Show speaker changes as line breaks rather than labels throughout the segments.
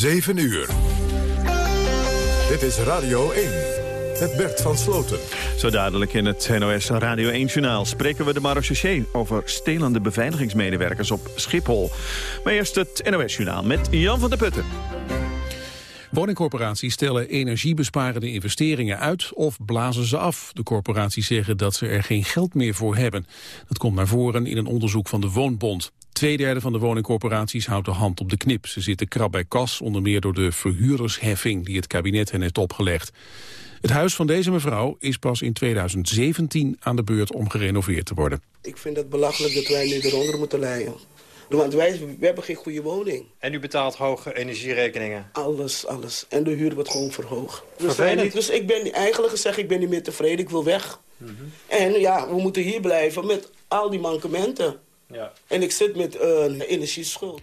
7 uur. Dit is Radio 1. Het Bert van Sloten.
Zo dadelijk in het NOS Radio 1-journaal spreken we de marechaussee... over stelende beveiligingsmedewerkers op Schiphol. Maar eerst het NOS-journaal met Jan van der Putten.
Woningcorporaties stellen energiebesparende investeringen uit of blazen ze af. De corporaties zeggen dat ze er geen geld meer voor hebben. Dat komt naar voren in een onderzoek van de Woonbond. Tweederde van de woningcorporaties houdt de hand op de knip. Ze zitten krap bij kas, onder meer door de verhuurdersheffing die het kabinet hen heeft opgelegd. Het huis van deze mevrouw is pas in 2017 aan de beurt om gerenoveerd te worden.
Ik vind het belachelijk dat wij nu eronder moeten lijden. Want wij we hebben geen goede woning.
En u betaalt hoge energierekeningen?
Alles, alles. En de huur wordt gewoon verhoogd.
Vervelend.
Niet, dus ik ben eigenlijk gezegd, ik ben niet meer tevreden, ik wil weg. En ja, we moeten hier blijven met al die mankementen.
Ja.
En ik zit met een energieschuld.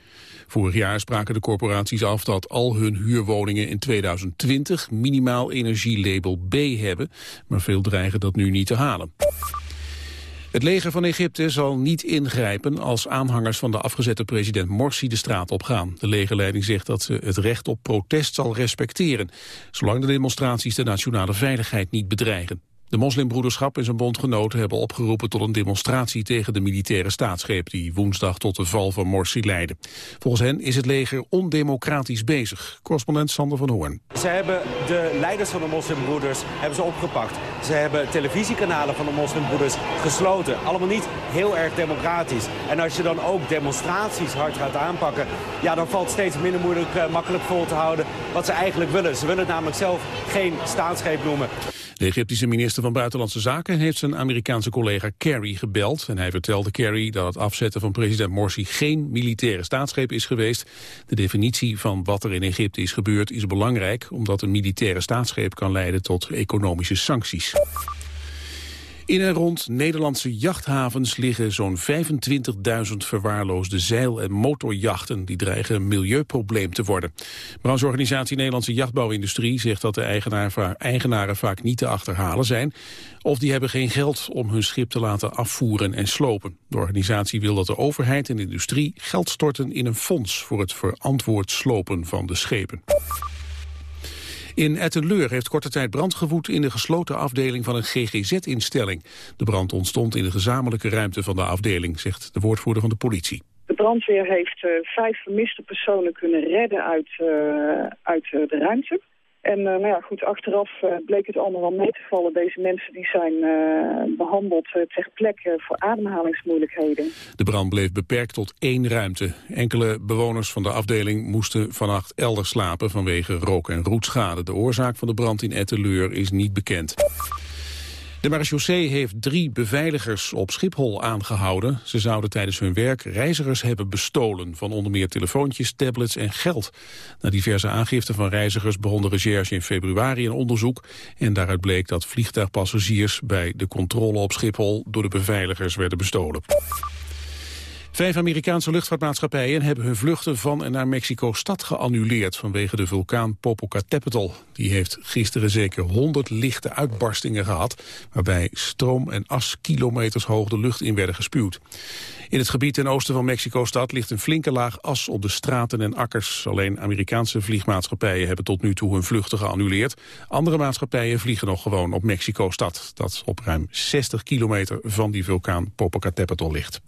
Vorig jaar spraken de corporaties af dat al hun huurwoningen in 2020 minimaal energielabel B hebben, maar veel dreigen dat nu niet te halen. Het leger van Egypte zal niet ingrijpen als aanhangers van de afgezette president Morsi de straat op gaan. De legerleiding zegt dat ze het recht op protest zal respecteren, zolang de demonstraties de nationale veiligheid niet bedreigen. De moslimbroederschap en zijn bondgenoten hebben opgeroepen tot een demonstratie tegen de militaire staatsgreep die woensdag tot de val van Morsi leidde. Volgens hen is het leger ondemocratisch bezig. Correspondent Sander van Hoorn.
Ze hebben de leiders van de moslimbroeders hebben ze opgepakt. Ze hebben televisiekanalen van de moslimbroeders gesloten. Allemaal niet heel erg democratisch. En als je dan ook demonstraties hard gaat aanpakken... ja, dan valt steeds minder moeilijk uh, makkelijk vol te houden wat ze eigenlijk willen. Ze willen het namelijk zelf geen staatsgreep noemen.
De Egyptische minister van Buitenlandse Zaken heeft zijn Amerikaanse collega Kerry gebeld. En hij vertelde Kerry dat het afzetten van president Morsi geen militaire staatsgreep is geweest. De definitie van wat er in Egypte is gebeurd is belangrijk, omdat een militaire staatsgreep kan leiden tot economische sancties. In en rond Nederlandse jachthavens liggen zo'n 25.000 verwaarloosde zeil- en motorjachten. Die dreigen een milieuprobleem te worden. Brancheorganisatie Nederlandse Jachtbouwindustrie zegt dat de eigenaren vaak niet te achterhalen zijn. Of die hebben geen geld om hun schip te laten afvoeren en slopen. De organisatie wil dat de overheid en industrie geld storten in een fonds voor het verantwoord slopen van de schepen. In Ettenleur heeft korte tijd brand gewoed in de gesloten afdeling van een GGZ-instelling. De brand ontstond in de gezamenlijke ruimte van de afdeling, zegt de woordvoerder van de politie.
De brandweer heeft uh, vijf vermiste personen kunnen redden uit, uh, uit uh, de ruimte. En nou ja, goed, achteraf bleek het allemaal wel mee te vallen. Deze mensen die zijn behandeld ter plekke voor ademhalingsmoeilijkheden.
De brand bleef beperkt tot één ruimte. Enkele bewoners van de afdeling moesten vannacht elders slapen vanwege rook- en roetschade. De oorzaak van de brand in Etteleur is niet bekend. De marechaussee heeft drie beveiligers op Schiphol aangehouden. Ze zouden tijdens hun werk reizigers hebben bestolen... van onder meer telefoontjes, tablets en geld. Na diverse aangiften van reizigers begon de recherche in februari een onderzoek... en daaruit bleek dat vliegtuigpassagiers bij de controle op Schiphol... door de beveiligers werden bestolen. Vijf Amerikaanse luchtvaartmaatschappijen hebben hun vluchten van en naar Mexico-stad geannuleerd vanwege de vulkaan Popocatépetl. Die heeft gisteren zeker 100 lichte uitbarstingen gehad, waarbij stroom en as kilometers hoog de lucht in werden gespuwd. In het gebied ten oosten van Mexico-stad ligt een flinke laag as op de straten en akkers. Alleen Amerikaanse vliegmaatschappijen hebben tot nu toe hun vluchten geannuleerd. Andere maatschappijen vliegen nog gewoon op Mexico-stad, dat op ruim 60 kilometer van die vulkaan Popocatépetl ligt.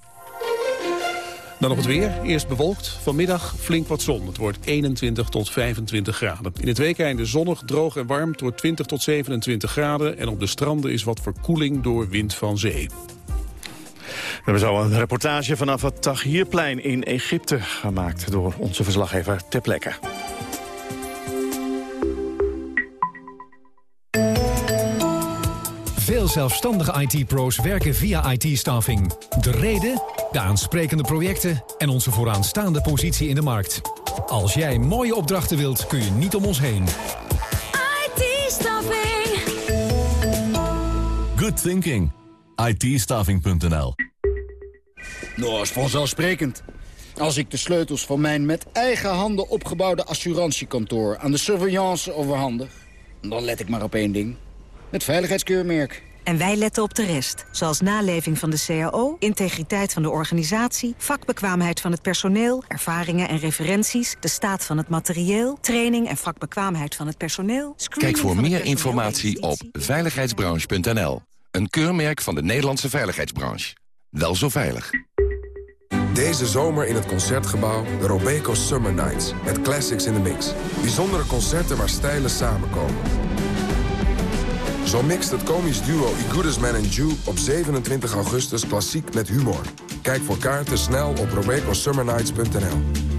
Dan nog het weer. Eerst bewolkt. Vanmiddag flink wat zon. Het wordt 21 tot 25 graden. In het weekende zonnig, droog en warm. Het wordt 20 tot 27 graden. En op de stranden is wat verkoeling door wind van zee.
We hebben zo een reportage vanaf het Tahrirplein in Egypte gemaakt... door onze verslaggever ter plekke.
Veel zelfstandige IT-pro's werken via IT-staffing. De reden, de aansprekende projecten en onze vooraanstaande positie in de markt. Als jij mooie opdrachten wilt, kun je niet om ons heen.
IT-staffing.
Good thinking. IT-staffing.nl
Nou, is vanzelfsprekend. Als ik de sleutels van mijn met eigen handen opgebouwde assurantiekantoor aan de surveillance overhandig, dan let ik maar op één ding. Het veiligheidskeurmerk.
En wij letten op de rest, zoals naleving van de CAO, integriteit van de organisatie, vakbekwaamheid van het personeel, ervaringen en referenties, de staat van het materieel, training en vakbekwaamheid van het personeel.
Kijk voor meer informatie op veiligheidsbranche.nl. Een keurmerk van de Nederlandse veiligheidsbranche. Wel zo veilig.
Deze zomer in het Concertgebouw de Robeco Summer Nights. Met classics in the mix. Bijzondere concerten waar stijlen samenkomen. Zo mixt het komisch duo I Man and Jew op 27 augustus klassiek met humor. Kijk voor kaarten snel op robecosummernights.nl.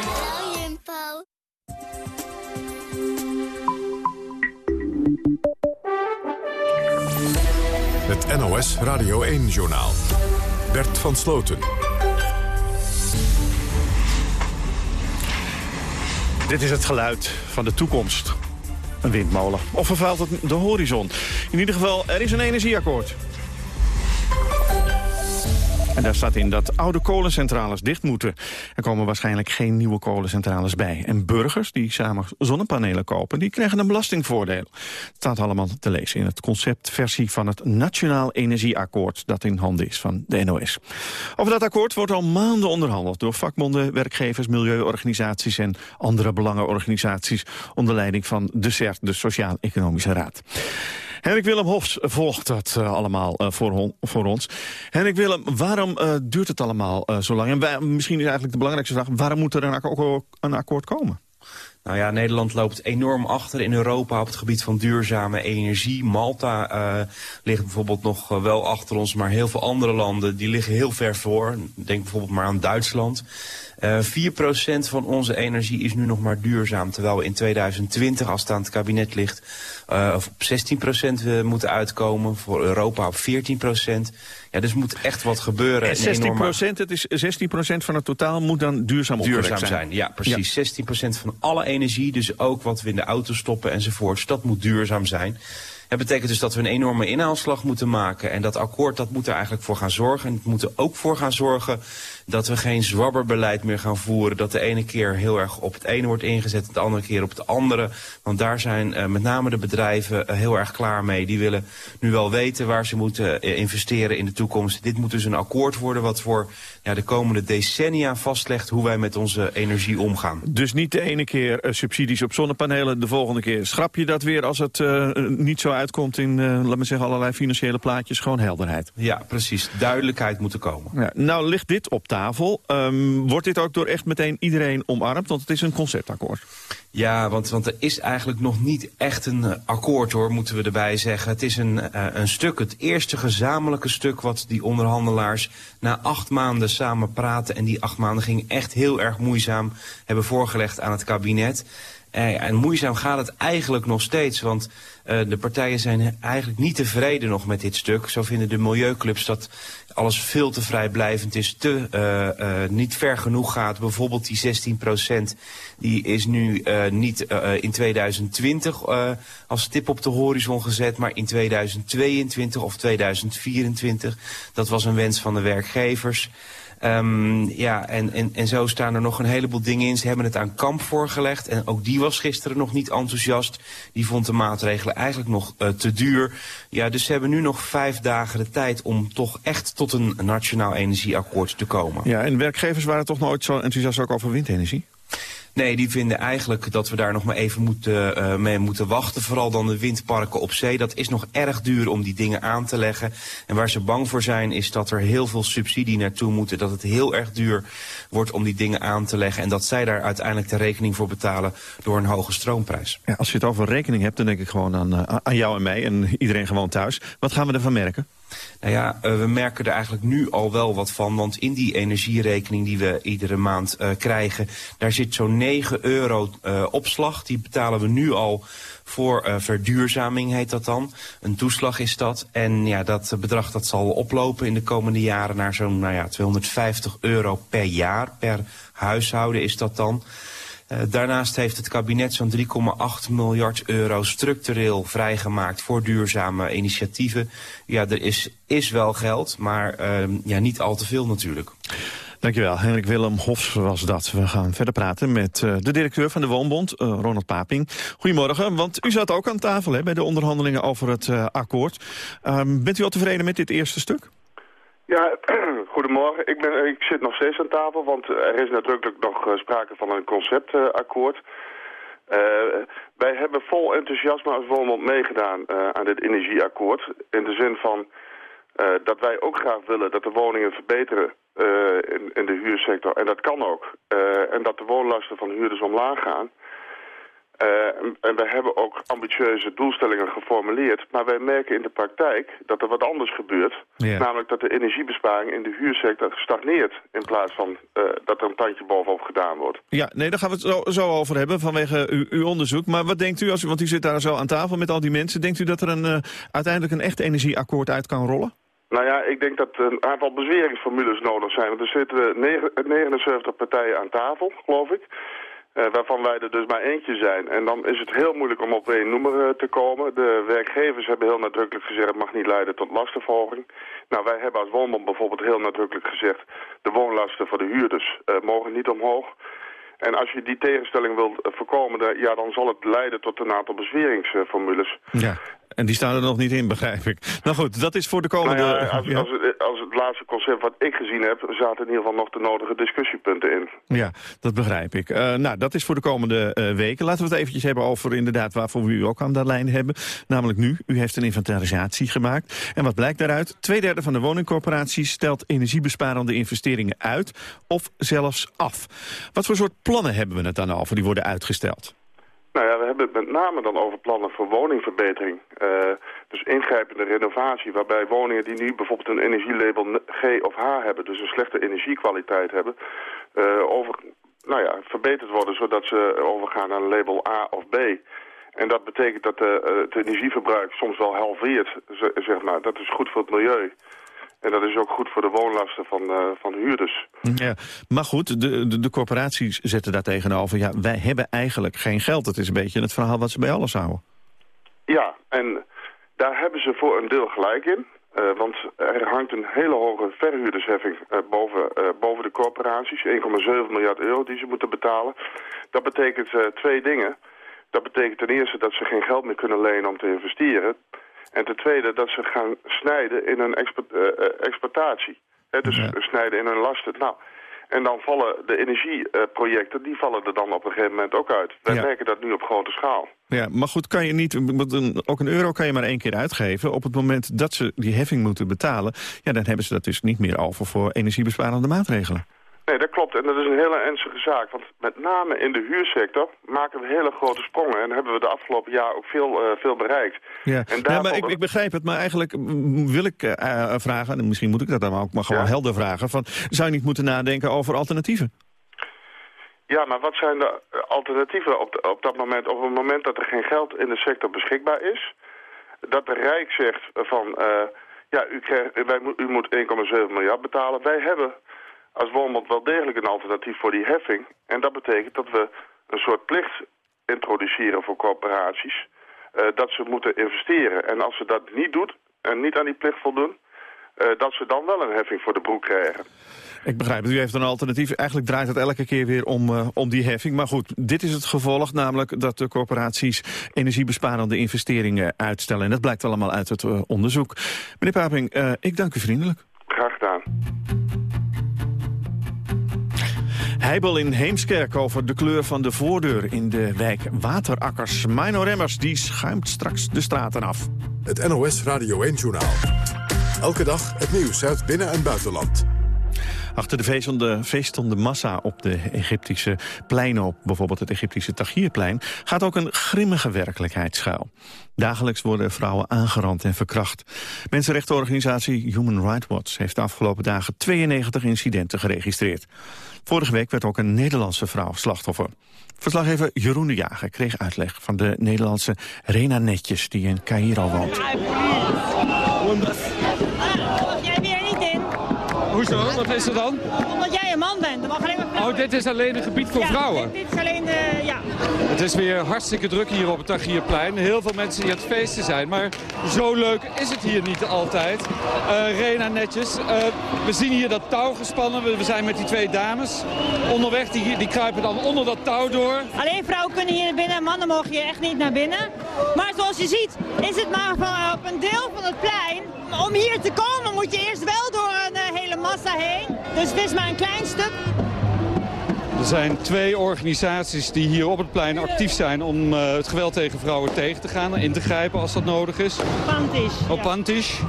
NOS Radio 1-journaal. Bert van Sloten.
Dit is het geluid van de toekomst. Een windmolen. Of vervuilt het de horizon? In ieder geval, er is een energieakkoord. En daar staat in dat oude kolencentrales dicht moeten. Er komen waarschijnlijk geen nieuwe kolencentrales bij. En burgers die samen zonnepanelen kopen, die krijgen een belastingvoordeel. Het staat allemaal te lezen in het conceptversie van het Nationaal Energieakkoord... dat in handen is van de NOS. Over dat akkoord wordt al maanden onderhandeld... door vakbonden, werkgevers, milieuorganisaties en andere belangenorganisaties... onder leiding van de CERT, de Sociaal-Economische Raad. Henrik Willem Hofs volgt dat uh, allemaal uh, voor, voor, ons. Henrik Willem, waarom uh, duurt het allemaal zo lang? En misschien is eigenlijk de belangrijkste vraag... waarom moet er een, akkoord, een akkoord komen?
Nou ja, Nederland loopt enorm achter in Europa op het gebied van duurzame energie. Malta ligt bijvoorbeeld nog wel achter ons, maar heel veel andere landen die liggen heel ver voor. Denk bijvoorbeeld maar aan Duitsland. Uh, 4% van onze energie is nu nog maar duurzaam. Terwijl we in 2020, als het aan het kabinet ligt, uh, op 16% moeten uitkomen. Voor Europa op 14%. Ja, dus moet echt wat gebeuren.
En 16%, enorme... het is 16% van het totaal moet dan duurzaam
Duurzaam
zijn.
zijn, ja precies. Ja. 16% van alle energie, dus ook wat we in de auto stoppen enzovoorts, dat moet duurzaam zijn. Het betekent dus dat we een enorme inhaalslag moeten maken. En dat akkoord dat moet er eigenlijk voor gaan zorgen. En het moet er ook voor gaan zorgen dat we geen zwabberbeleid meer gaan voeren. Dat de ene keer heel erg op het ene wordt ingezet, de andere keer op het andere. Want daar zijn uh, met name de bedrijven uh, heel erg klaar mee. Die willen nu wel weten waar ze moeten uh, investeren in de toekomst. Dit moet dus een akkoord worden wat voor ja, de komende decennia vastlegt hoe wij met onze energie omgaan.
Dus niet de ene keer subsidies op zonnepanelen, de volgende keer schrap je dat weer als het niet zo uitkomt in, laat me zeggen, allerlei financiële plaatjes. Gewoon helderheid.
Ja, precies. Duidelijkheid moet er komen.
Ja, nou ligt dit op tafel. Um, wordt dit ook door echt meteen iedereen omarmd? Want het is een conceptakkoord.
Ja, want, want er is eigenlijk nog niet echt een uh, akkoord hoor, moeten we erbij zeggen. Het is een, uh, een stuk, het eerste gezamenlijke stuk wat die onderhandelaars na acht maanden samen praten. En die acht maanden ging echt heel erg moeizaam hebben voorgelegd aan het kabinet. Uh, en moeizaam gaat het eigenlijk nog steeds, want de partijen zijn eigenlijk niet tevreden nog met dit stuk. Zo vinden de milieuclubs dat alles veel te vrijblijvend is, te, uh, uh, niet ver genoeg gaat. Bijvoorbeeld die 16 procent, die is nu uh, niet in 2020 uh, als tip op de horizon gezet, maar in 2022 of 2024. Dat was een wens van de werkgevers. Um, ja, en, en, en zo staan er nog een heleboel dingen in. Ze hebben het aan Kamp voorgelegd en ook die was gisteren nog niet enthousiast. Die vond de maatregelen eigenlijk nog uh, te duur. Ja, dus ze hebben nu nog vijf dagen de tijd om toch echt tot een nationaal energieakkoord te komen.
Ja, en werkgevers waren toch nooit zo enthousiast ook over windenergie?
Nee, die vinden eigenlijk dat we daar nog maar even moeten, uh, mee moeten wachten. Vooral dan de windparken op zee. Dat is nog erg duur om die dingen aan te leggen. En waar ze bang voor zijn is dat er heel veel subsidie naartoe moet. Dat het heel erg duur wordt om die dingen aan te leggen. En dat zij daar uiteindelijk de rekening voor betalen door een hoge stroomprijs.
Ja, als je het over rekening hebt, dan denk ik gewoon aan, uh, aan jou en mij en iedereen gewoon thuis. Wat gaan we ervan merken?
Nou ja, uh, we merken er eigenlijk nu al wel wat van. Want in die energierekening die we iedere maand uh, krijgen... daar zit zo'n 9 euro uh, opslag. Die betalen we nu al voor verduurzaming, heet dat dan. Een toeslag is dat. En ja, dat bedrag dat zal oplopen in de komende jaren... naar zo'n nou ja, 250 euro per jaar, per huishouden is dat dan... Uh, daarnaast heeft het kabinet zo'n 3,8 miljard euro structureel vrijgemaakt voor duurzame initiatieven. Ja, er is, is wel geld, maar uh, ja, niet al te veel natuurlijk.
Dankjewel, Henrik Willem Hofs was dat. We gaan verder praten met uh, de directeur van de Woonbond, uh, Ronald Paping. Goedemorgen, want u zat ook aan tafel hè, bij de onderhandelingen over het akkoord. Um, bent u al tevreden met dit eerste stuk?
Ja, goedemorgen. Ik, ben, ik zit nog steeds aan tafel, want er is nadrukkelijk nog uh, sprake van een conceptakkoord. Uh, wij hebben vol enthousiasme als Woonbond meegedaan uh, aan dit energieakkoord. In de zin van dat wij ook graag willen dat de woningen verbeteren in, in, de huursector. En dat kan ook. en dat de woonlasten van huurders omlaag gaan. Uh, en wij hebben ook ambitieuze doelstellingen geformuleerd. Maar wij merken in de praktijk dat er wat anders gebeurt.
Ja.
Namelijk dat de energiebesparing in de huursector stagneert... in plaats van uh, dat er een tandje bovenop gedaan wordt.
Ja, nee, daar gaan we het zo, zo over hebben vanwege uw, uw, onderzoek. Maar wat denkt u, als u, want u zit daar zo aan tafel met al die mensen... denkt u dat er een, uh, uiteindelijk een echt energieakkoord uit kan rollen?
Nou ja, ik denk dat er een aantal bezweringsformules nodig zijn. Want er zitten 79 partijen aan tafel, geloof ik... Uh, waarvan wij er dus maar eentje zijn. En dan is het heel moeilijk om op één noemer uh, te komen. De werkgevers hebben heel nadrukkelijk gezegd... het mag niet leiden tot lastenverhoging. Nou, wij hebben als Woonbond bijvoorbeeld heel nadrukkelijk gezegd... de woonlasten voor de huurders uh, mogen niet omhoog. En als je die tegenstelling wilt voorkomen... Ja, dan zal het leiden tot een aantal bezweringsformules.
Ja. En die staan er nog niet in, begrijp ik. Nou goed, dat is voor de komende...
Nou ja, als, ja. Als, het, als, het laatste concept wat ik gezien heb... zaten in ieder geval nog de nodige discussiepunten in.
Ja, dat begrijp ik. Uh, nou, dat is voor de komende uh, weken. Laten we het eventjes hebben over inderdaad waarvoor we u ook aan de lijn hebben. Namelijk nu, u heeft een inventarisatie gemaakt. En wat blijkt daaruit? Tweederde van de woningcorporaties stelt energiebesparende investeringen uit... of zelfs af. Wat voor soort plannen hebben we het dan over die worden uitgesteld?
Nou ja, we hebben het met name dan over plannen voor woningverbetering. Uh, dus ingrijpende renovatie, waarbij woningen die nu bijvoorbeeld een energielabel G of H hebben... dus een slechte energiekwaliteit hebben, uh, over, nou ja, verbeterd worden... zodat ze overgaan naar een label A of B. En dat betekent dat uh, het energieverbruik soms wel halveert, zeg maar. Dat is goed voor het milieu. En dat is ook goed voor de woonlasten van, uh, van huurders.
Ja, maar goed, de, de, de, corporaties zetten daar tegenover... ja, wij hebben eigenlijk geen geld. Dat is een beetje het verhaal wat ze bij alles houden.
Ja, en daar hebben ze voor een deel gelijk in. Uh, want er hangt een hele hoge verhuurdersheffing uh, boven, boven de corporaties. 1,7 miljard euro die ze moeten betalen. Dat betekent twee dingen. Dat betekent ten eerste dat ze geen geld meer kunnen lenen om te investeren... En ten tweede dat ze gaan snijden in hun export, uh, exploitatie. He, dus ja. snijden in hun lasten. Nou, en dan vallen de energieprojecten, die vallen er dan op een gegeven moment ook uit. Wij ja. merken dat nu op grote schaal.
Ja, maar goed, kan je niet, ook een euro kan je maar één keer uitgeven. Op het moment dat ze die heffing moeten betalen, ja, dan hebben ze dat dus niet meer over voor energiebesparende maatregelen.
Klopt. En dat is een hele ernstige zaak. Want met name in de huursector maken we hele grote sprongen. En hebben we de afgelopen jaar ook veel, uh, veel bereikt.
Ja, en ja maar ik, ik, begrijp het. Maar eigenlijk wil ik uh, vragen, en misschien moet ik dat dan ook maar gewoon ja. helder vragen. Van, zou je niet moeten nadenken over alternatieven?
Ja, maar wat zijn de alternatieven op, de, op dat moment? Op het moment dat er geen geld in de sector beschikbaar is... dat de Rijk zegt van... Uh, ja, u, krijgt, wij, u moet 1,7 miljard betalen. Wij hebben als Woonbond wel degelijk een alternatief voor die heffing. En dat betekent dat we een soort plicht introduceren voor corporaties... Uh, dat ze moeten investeren. En als ze dat niet doet en niet aan die plicht voldoen... Uh, dat ze dan wel een heffing voor de broek krijgen.
Ik begrijp het. U heeft een alternatief. Eigenlijk draait het elke keer weer om, uh, om die heffing. Maar goed, dit is het gevolg, namelijk dat de corporaties energiebesparende investeringen uitstellen. En dat blijkt allemaal uit het onderzoek. Meneer Paping, ik dank u vriendelijk.
Graag gedaan.
Heibel in Heemskerk over de kleur van de voordeur in de wijk Waterakkers. Mino Remmers die schuimt straks de straten af.
Het NOS Radio 1 Journaal. Elke dag het nieuws uit binnen- en buitenland.
Achter de feestende, feestende massa op de Egyptische pleinen... op bijvoorbeeld het Egyptische Tahrirplein... gaat ook een grimmige werkelijkheid schuil. Dagelijks worden vrouwen aangerand en verkracht. Mensenrechtenorganisatie Human Rights Watch... heeft de afgelopen dagen 92 incidenten geregistreerd. Vorige week werd ook een Nederlandse vrouw slachtoffer. Verslaggever Jeroen de Jager kreeg uitleg van de Nederlandse Rena Netjes... die in Cairo woont.
Jij weer niet in.
Hoezo? Wat is er dan?
Omdat jij een man bent.
Oh, dit is alleen een gebied voor
ja,
vrouwen.
Dit, dit is alleen de, ja.
Het is weer hartstikke druk hier op het Tagierplein. Heel veel mensen die aan het feesten zijn. Maar zo leuk is het hier niet altijd. Eh, Rena netjes. Eh, we zien hier dat touw gespannen. We, we zijn met die twee dames onderweg. Die, die kruipen dan onder dat touw door.
Alleen vrouwen kunnen hier naar binnen, mannen mogen hier echt niet naar binnen. Maar zoals je ziet is het maar op een deel van het plein. Om hier te komen moet je eerst wel door een eh, hele massa heen. Dus het is maar een klein stuk.
Er zijn twee organisaties die hier op het plein actief zijn om eh, het geweld tegen vrouwen tegen te gaan. In te grijpen als dat nodig is.
Pantish.
Pantish.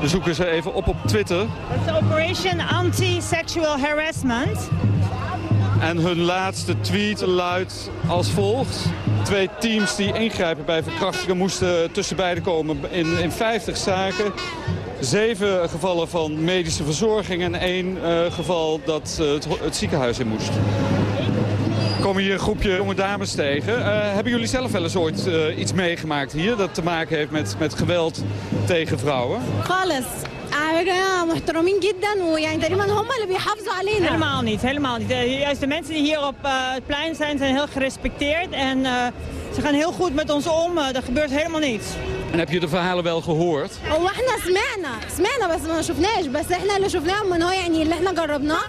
We zoeken ze even op op Twitter.
Dat is Operation Anti-Sexual Harassment.
En hun laatste tweet luidt als volgt twee teams die ingrijpen bij verkrachtingen moesten tussen beiden komen in, in 50 zaken. Zeven gevallen van medische verzorging en één eh, geval dat eh, het, ziekenhuis in moest. Komen hier een groepje jonge dames tegen. Eh, hebben jullie zelf wel eens ooit iets meegemaakt hier dat te maken heeft met, met geweld tegen vrouwen?
Alles. على فكرة محترمين جدا ويعني تقريبا هم اللي بيحافظوا علينا
Helemaal niet, helemaal niet. Eh, Juist de mensen die hier op eh, het plein zijn, zijn heel gerespecteerd. En eh, ze gaan heel goed met ons om. Eh, er gebeurt helemaal niets.
En heb je de verhalen wel gehoord?
هو احنا سمعنا سمعنا بس ما شفناش بس احنا اللي شفناهم من هو يعني اللي احنا جربناه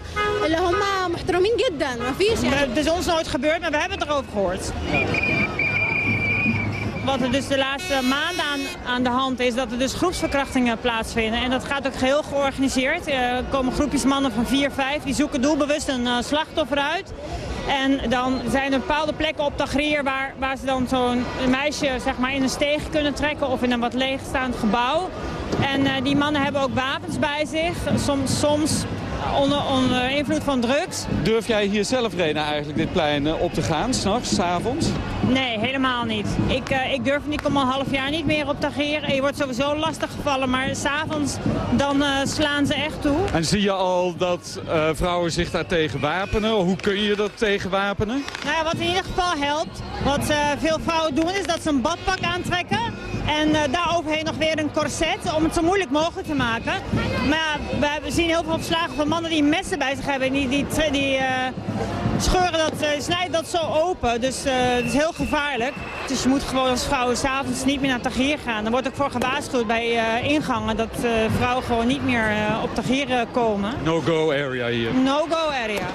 اللي هم محترمين جدا ما فيش يعني
Het is ons nooit gebeurd, maar we hebben het erover gehoord. wat er dus de laatste maanden aan, aan de hand is, dat er dus groepsverkrachtingen plaatsvinden. En dat gaat ook geheel georganiseerd. Eh, Er komen groepjes mannen van 4, 5, die zoeken doelbewust een eh, slachtoffer uit. En dan zijn er bepaalde plekken op Tahrir waar, waar ze dan zo'n meisje zeg maar, in een steeg kunnen trekken of in een wat leegstaand gebouw. En eh, die mannen hebben ook wapens bij zich, soms, soms onder, onder invloed van drugs.
Durf jij hier zelf, Rena, eigenlijk dit plein op te gaan, s'nachts, s'avonds?
Nee, helemaal niet. Ik, eh, ik durf niet, ik kom al een half jaar niet meer op Tahrir. En je wordt sowieso lastig gevallen, maar s'avonds dan eh, slaan ze echt toe.
En zie je al dat eh, vrouwen zich daar tegen wapenen? Hoe kun je dat tegen wapenen?
Nou ja, wat in ieder geval helpt, wat veel vrouwen doen, is dat ze een badpak aantrekken. En daar overheen nog weer een corset, om het zo moeilijk mogelijk te maken. Maar ja, we zien heel veel verslagen van mannen die messen bij zich hebben. En die, die, die scheuren dat, eh, snijden dat zo open. Dus eh, het is heel gevaarlijk. Dus je moet gewoon als vrouw s'avonds niet meer naar Tahrir gaan. Er wordt ook voor gewaarschuwd bij eh, ingangen dat vrouwen gewoon niet meer op Tahrir eh, komen.
No-go area hier.
No-go area.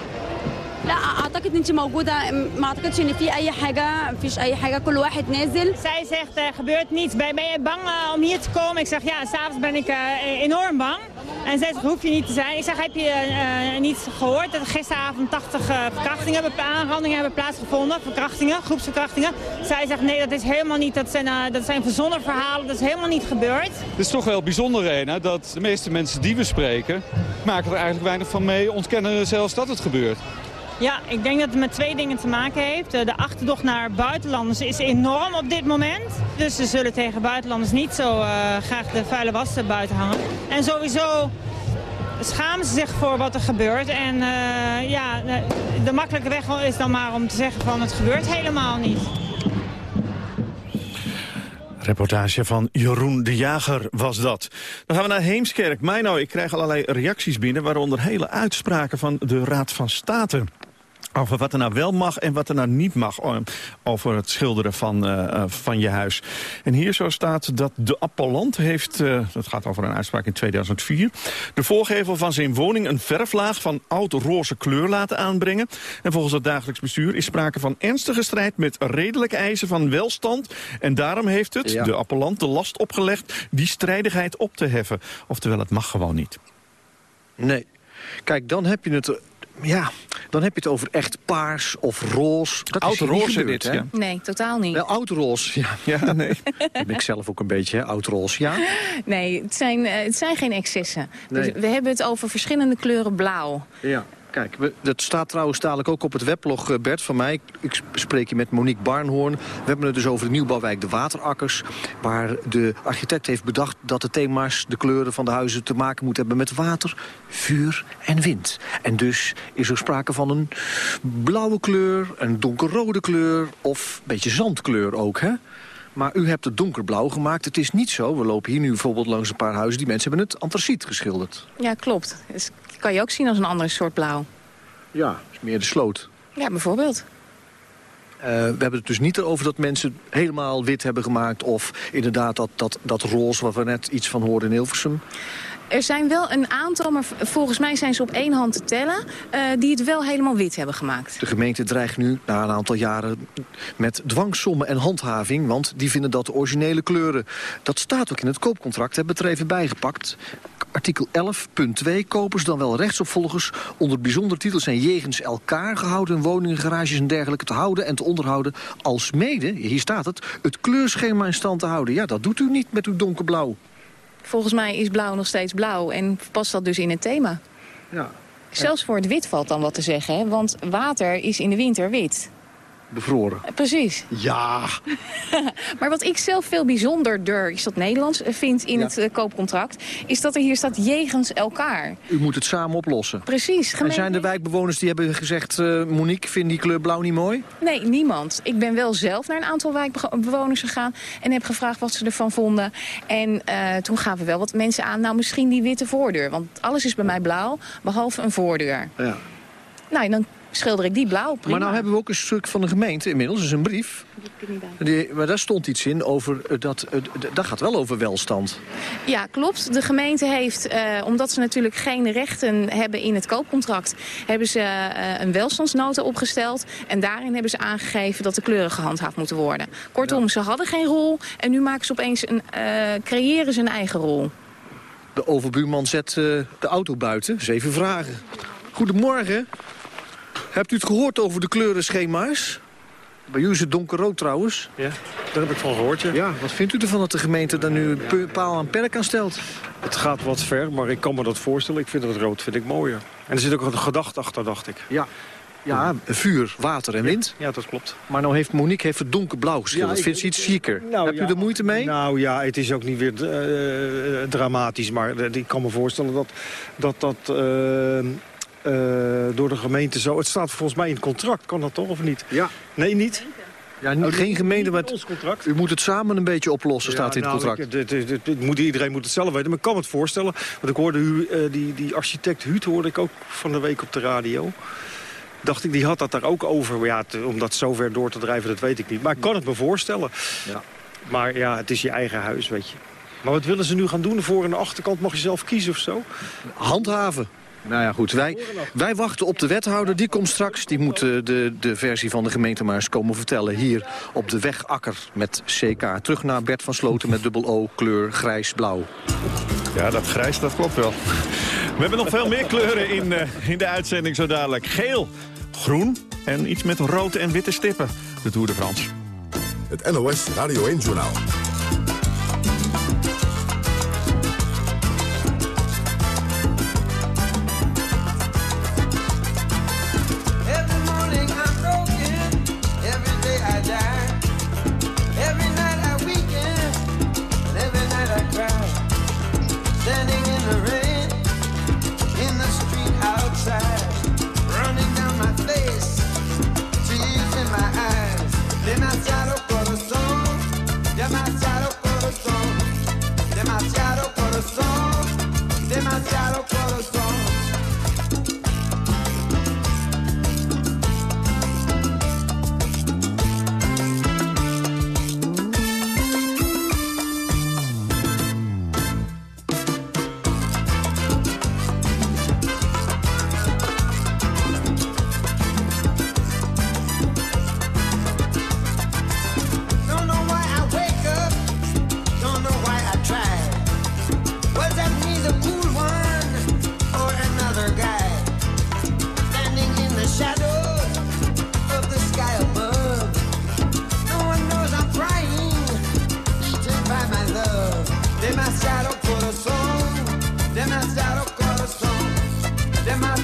لا اعتقد ان انت موجوده ما اعتقدش ان في اي حاجه مفيش اي حاجه كل واحد نازل
Zij zegt, er gebeurt niets. Ben, ben je bang eh, om hier te komen? Ik zeg, ja, s'avonds ben ik eh, enorm bang. En zij zegt, hoef je niet te zijn. Ik zeg, heb je eh, niet gehoord dat er gisteravond 80 eh, verkrachtingen, hebben, aanrandingen hebben plaatsgevonden? Verkrachtingen, groepsverkrachtingen. Zij zegt, nee, dat is helemaal niet. Dat zijn, eh, dat zijn verzonnen verhalen. Dat is helemaal niet gebeurd.
Het is toch wel bijzonder, Rena, dat de meeste mensen die we spreken... maken er eigenlijk weinig van mee, ontkennen zelfs dat het gebeurt.
Ja, ik denk dat het met twee dingen te maken heeft. Eh, De achterdocht naar buitenlanders is enorm op dit moment. Dus ze zullen tegen buitenlanders niet zo eh, graag de vuile was er buiten hangen. En sowieso schamen ze zich voor wat er gebeurt. En eh, ja, de- makkelijke weg is dan maar om te zeggen van het gebeurt helemaal niet.
Reportage van Jeroen de Jager was dat. Dan gaan we naar Heemskerk. Meino, ik krijg allerlei reacties binnen... waaronder hele uitspraken van de Raad van State over wat er nou wel mag en wat er nou niet mag eh, over het schilderen van, eh, eh, van je huis. En hier zo staat dat de appellant heeft, eh, dat gaat over een uitspraak in 2004... de voorgevel van zijn woning een verflaag van oud-roze kleur laten aanbrengen. En volgens het dagelijks bestuur is sprake van ernstige strijd met redelijke eisen van welstand. En daarom heeft het,
Ja.
de appellant, de last opgelegd die strijdigheid op te heffen. Oftewel, het mag gewoon niet.
Nee. Kijk, dan heb je het
ja, dan heb je het over echt paars of roze. Dat
Oud roze
gebeurd,
dit,
hè?
ja.
Nee, totaal niet.
Wel oud roze, ja.
Ja, nee.
Dat ben ik zelf ook een beetje, hè, oud roze, ja.
Nee, het zijn, eh, het zijn geen excessen.
Nee.
Dus we hebben het over verschillende kleuren blauw.
Ja. Kijk, dat staat trouwens dadelijk ook op het weblog, eh, Bert, van mij. Ik, spreek je met Monique Barnhoorn. We hebben het dus over de nieuwbouwwijk De Waterakkers... waar de architect heeft bedacht dat de thema's, de kleuren van de huizen... te maken moeten hebben met water, vuur en wind. En dus is er sprake van een blauwe kleur, een donkerrode kleur... of een beetje zandkleur ook, hè? Maar u hebt het donkerblauw gemaakt. Het is niet zo. We lopen hier nu bijvoorbeeld langs een paar huizen. Die mensen hebben het antraciet geschilderd.
Ja, klopt. Dus kan je ook zien als een andere soort blauw.
Ja, is meer de sloot.
Ja, bijvoorbeeld.
Eh, we hebben het dus niet erover dat mensen helemaal wit hebben gemaakt... of inderdaad dat, dat, dat roze waar we net iets van hoorden in Hilversum.
Er zijn wel een aantal, maar volgens mij zijn ze op één hand te tellen... eh, die het wel helemaal wit hebben gemaakt.
De gemeente dreigt nu na een aantal jaren met dwangsommen en handhaving... want die vinden dat de originele kleuren... dat staat ook in het koopcontract, hebben we er even bijgepakt. Artikel 11.2, kopers dan wel rechtsopvolgers... onder bijzondere titels zijn jegens elkaar gehouden... woningen, garages en dergelijke te houden en te onderhouden... als mede, hier staat het, het kleurschema in stand te houden. Ja, dat doet u niet met uw donkerblauw.
Volgens mij is blauw nog steeds blauw en past dat dus in het thema.
Ja.
Zelfs voor het wit valt dan wat te zeggen, want water is in de winter wit.
Bevroren.
Eh, Precies.
Ja.
Maar wat ik zelf veel bijzonderder, is dat Nederlands, eh, vind in
Ja.
het eh, koopcontract... is dat er hier staat jegens elkaar.
U moet het samen oplossen.
Precies.
En
gemeente-
zijn er wijkbewoners die hebben gezegd... Monique, vind die kleur blauw niet mooi?
Nee, niemand. Ik ben wel zelf naar een aantal wijkbewoners gegaan... en heb gevraagd wat ze ervan vonden. En toen gaven wel wat mensen aan, nou misschien die witte voordeur. Want alles is bij mij blauw, behalve een voordeur.
Ja.
Nou, en dan schilder ik die blauw, prima.
Maar nou hebben we ook een stuk van de gemeente inmiddels, dus een brief. Die, maar daar stond iets in over eh, dat... eh, dat gaat wel over welstand.
Ja, klopt. De gemeente heeft, eh, omdat ze natuurlijk geen rechten hebben in het koopcontract... hebben ze een welstandsnota opgesteld. En daarin hebben ze aangegeven dat de kleuren gehandhaafd moeten worden. Kortom, ze hadden geen rol en nu maken ze opeens een, creëren ze een eigen rol.
De overbuurman zet de auto buiten. Dus even vragen. Goedemorgen. Hebt u het gehoord over de kleurenschema's? Bij u is het donkerrood trouwens.
Ja, daar heb ik van gehoord, ja.
Ja, wat vindt u ervan dat de gemeente daar nu paal aan perk aan stelt?
Het gaat wat ver, maar ik kan me dat voorstellen. Ik vind het rood vind ik mooier. En er zit ook een gedachte achter, dacht ik.
Ja. Ja, vuur, water en wind.
Ja, dat klopt.
Maar nou heeft Monique heeft het donkerblauw geschilderd.
Ja, ik-
Vindt ze iets chiquer?
Nou,
Hebt u er moeite mee?
Nou ja, het is ook niet weer eh, dramatisch. Maar eh, ik kan me voorstellen dat dat, dat eh, eh, door de gemeente zo... Het staat volgens mij in het contract, kan dat toch of niet?
Ja.
Nee, niet?
Ja, niet,
Oh,
geen gemeente, maar
contract.
u moet het samen een beetje oplossen, staat in het
nou,
contract.
ik- dit- dit- dit- dit moet, iedereen moet het zelf weten, maar ik kan me het voorstellen. Want ik hoorde u, eh, die, die architect Huut hoorde ik ook van de week op de radio. Dacht ik, die had dat daar ook over. Maar ja, het- om dat zover door te drijven, dat weet ik niet. Maar ik kan het me voorstellen.
Ja.
Maar ja, het is je eigen huis, weet je. Maar wat willen ze nu gaan doen? De voor- en de achterkant mag je zelf kiezen of zo?
Handhaven. Nou ja, goed. Wij, wij wachten op de wethouder. Die komt straks. Die moet eh, de, de versie van de gemeente maar eens komen vertellen. Hier op de weg Akker met CK. Terug naar Bert van Sloten met dubbel O, kleur grijs-blauw.
Ja, dat grijs, dat klopt wel. We hebben nog veel meer kleuren in, eh, in de uitzending zo dadelijk. Geel, groen en iets met rode en witte stippen. De Tour de France.
Het NOS Radio 1-journaal.
Every demasiado corazón, demasiado coração demasiado.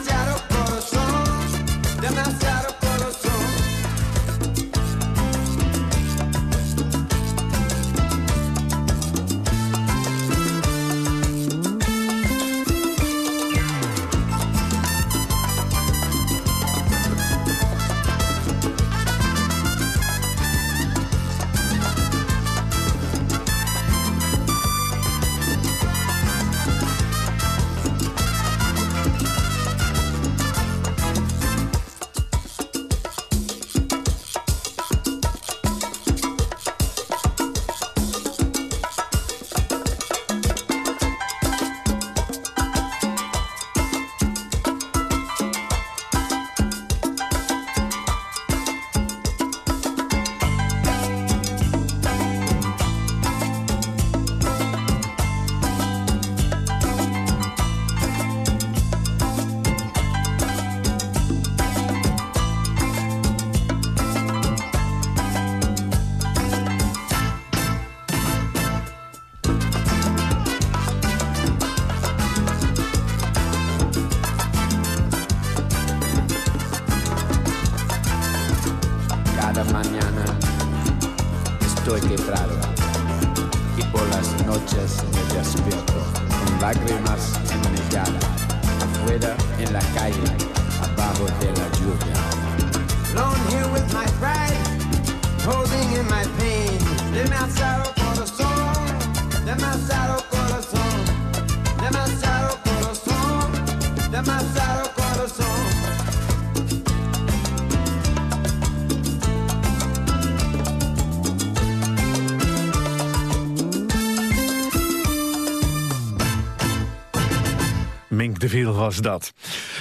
Viel was dat.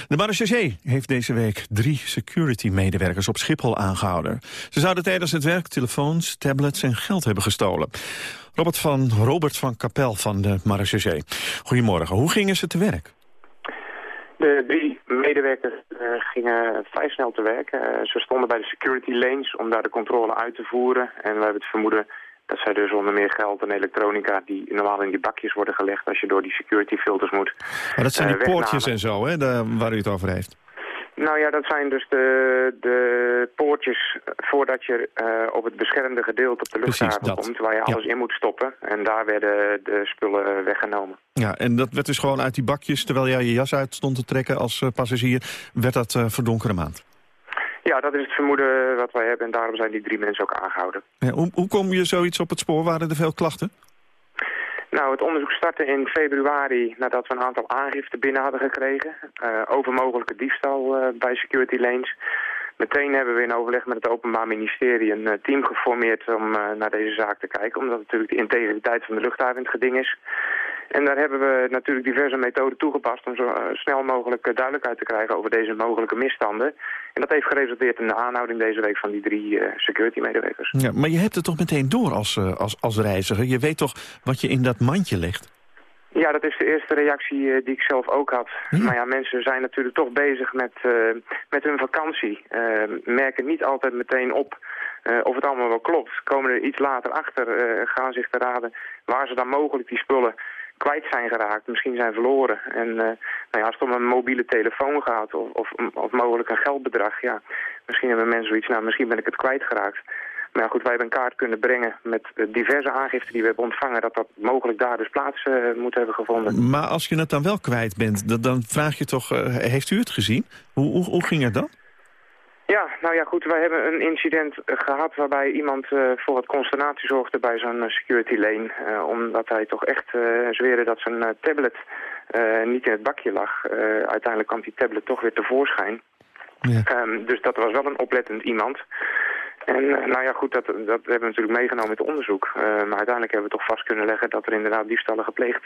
De marechaussee heeft deze week drie security-medewerkers op Schiphol aangehouden. Ze zouden tijdens het werk telefoons, tablets en geld hebben gestolen. Robert van, Robert van Kapel van de marechaussee. Goedemorgen, hoe gingen ze te werk?
De drie medewerkers eh, gingen vrij snel te werk. Eh, ze stonden bij de security lanes om daar de controle uit te voeren. En we hebben het vermoeden dat zij dus onder meer geld en elektronica... die normaal in die bakjes worden gelegd als je door die security filters moet...
Maar dat zijn
eh,
die poortjes en zo, hè, de- waar u het over heeft.
Nou ja, dat zijn dus de, de poortjes voordat je eh, op het beschermde gedeelte op de luchthaven komt... waar je
Ja.
alles in moet stoppen. En daar werden de spullen weggenomen.
Ja, en dat werd dus gewoon uit die bakjes, terwijl jij je jas uit stond te trekken als eh, passagier, werd dat eh verdonkere maand.
Ja, dat is het vermoeden wat wij hebben en daarom zijn die drie mensen ook aangehouden.
Ja, hoe, hoe kom je zoiets op het spoor? Waren er veel klachten?
Nou, het onderzoek startte in februari nadat we een aantal aangiften binnen hadden gekregen eh, over mogelijke diefstal eh, bij security lanes. Meteen hebben we in overleg met het Openbaar Ministerie een eh, team geformeerd om naar deze zaak te kijken, omdat natuurlijk de integriteit van de luchthaven in het geding is. En daar hebben we natuurlijk diverse methoden toegepast om zo snel mogelijk duidelijkheid te krijgen over deze mogelijke misstanden. En dat heeft geresulteerd in de aanhouding deze week van die drie eh, security-medewerkers.
Ja, maar je hebt het toch meteen door als, eh, als, als reiziger? Je weet toch wat je in dat mandje legt?
Ja, dat is de eerste reactie eh, die ik zelf ook had. Maar ja, mensen zijn natuurlijk toch bezig met, met hun vakantie. Merken niet altijd meteen op of het allemaal wel klopt. Komen er iets later achter, gaan zich te raden waar ze dan mogelijk die spullen kwijt zijn geraakt, misschien zijn verloren. En eh, nou ja, als het om een mobiele telefoon gaat of, of, of mogelijk een geldbedrag, ja, misschien hebben mensen zoiets, nou misschien ben ik het kwijtgeraakt. Maar ja, goed, wij hebben een kaart kunnen brengen met diverse aangiften die we hebben ontvangen... dat dat mogelijk daar dus plaats eh, moet hebben gevonden.
Maar als je het dan wel kwijt bent, dan- dan vraag je toch... eh, heeft u het gezien? Hoe, hoe, hoe ging het dan?
Ja, nou ja, goed, wij hebben een incident eh, gehad waarbij iemand eh, voor wat consternatie zorgde bij zo'n eh, security lane. omdat hij toch echt eh zweerde dat zijn tablet niet in het bakje lag. Uiteindelijk kwam die tablet toch weer tevoorschijn. Ehm, dus dat was wel een oplettend iemand. En nou ja, goed, dat, dat hebben we natuurlijk meegenomen in het onderzoek. Maar uiteindelijk hebben we toch vast kunnen leggen dat er inderdaad diefstallen gepleegd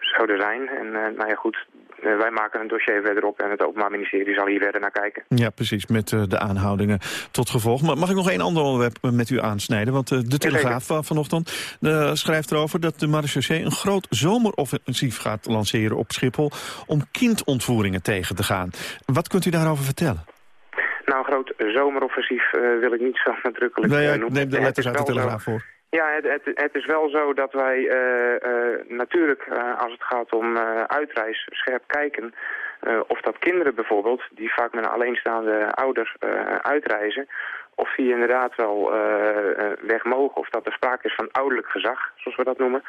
zouden zijn. En nou ja, goed, wij maken een dossier verderop en het Openbaar Ministerie zal hier verder naar kijken.
Ja, precies, met eh, de aanhoudingen tot gevolg. Maar mag ik nog één ander onderwerp eh, met u aansnijden? Want eh, de Telegraaf van vanochtend eh, schrijft erover... dat de marechaussee een groot zomeroffensief gaat lanceren op Schiphol... om kindontvoeringen tegen te gaan. Wat kunt u daarover vertellen?
Nou, een groot zomeroffensief eh, wil ik niet zo nadrukkelijk
Nee,
eh,
ik
noemen.
neem de letters uit de Telegraaf voor.
Ja, het, het, het is wel zo dat wij eh, eh, natuurlijk, eh, als het gaat om uitreis, scherp kijken... of dat kinderen bijvoorbeeld, die vaak met een alleenstaande ouder uitreizen... of die inderdaad wel eh, eh, weg mogen, of dat er sprake is van ouderlijk gezag, zoals we dat noemen...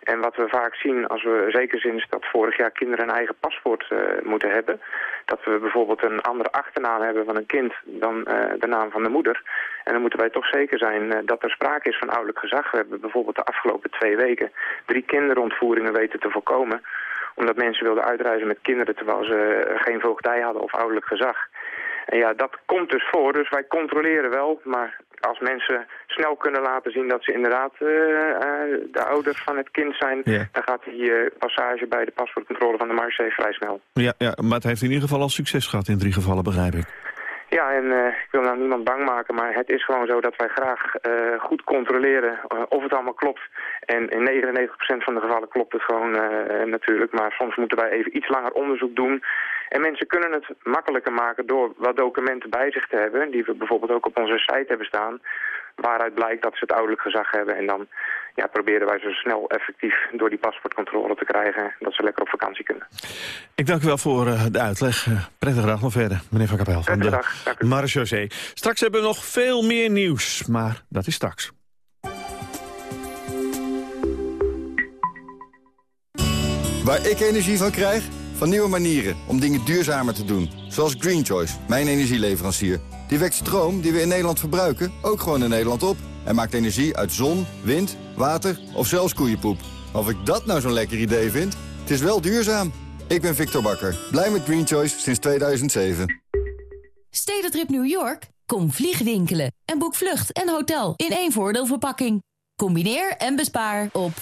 En wat we vaak zien, als we zeker sinds dat vorig jaar kinderen een eigen paspoort eh, moeten hebben, dat we bijvoorbeeld een andere achternaam hebben van een kind dan de naam van de moeder. En dan moeten wij toch zeker zijn dat er sprake is van ouderlijk gezag. We hebben bijvoorbeeld de afgelopen twee weken drie kinderontvoeringen weten te voorkomen, omdat mensen wilden uitreizen met kinderen terwijl ze geen voogdij hadden of ouderlijk gezag. En ja, dat komt dus voor, dus wij controleren wel, maar als mensen snel kunnen laten zien dat ze inderdaad eh, eh, de ouders van het kind zijn,
Ja.
dan gaat die eh, passage bij de paspoortcontrole van de Marseille vrij snel.
Ja, ja, maar het heeft in ieder geval al succes gehad in drie gevallen, begrijp ik.
Ja, en ik wil nou niemand bang maken, maar het is gewoon zo dat wij graag goed controleren of het allemaal klopt. En in 99% van de gevallen klopt het gewoon eh, natuurlijk, maar soms moeten wij even iets langer onderzoek doen. En mensen kunnen het makkelijker maken door wat documenten bij zich te hebben... die we bijvoorbeeld ook op onze site hebben staan... waaruit blijkt dat ze het ouderlijk gezag hebben. En dan ja, proberen wij zo snel effectief door die paspoortcontrole te krijgen... dat ze lekker op vakantie kunnen.
Ik dank u wel voor eh, de uitleg. Eh, prettige dag nog verder, meneer Van Kapel van de Marechaussee. Straks hebben we nog veel meer nieuws, maar dat is straks.
Waar ik energie van krijg? Van nieuwe manieren om dingen duurzamer te doen. Zoals Green Choice, mijn energieleverancier. Die wekt stroom die we in Nederland verbruiken ook gewoon in Nederland op. En maakt energie uit zon, wind, water of zelfs koeienpoep. Of ik dat nou zo'n lekker idee vind? Het is wel duurzaam. Ik ben Victor Bakker, blij met Green Choice sinds 2007.
Stedentrip New York? Kom vliegwinkelen en boek vlucht en hotel in één voordeelverpakking. Combineer en bespaar op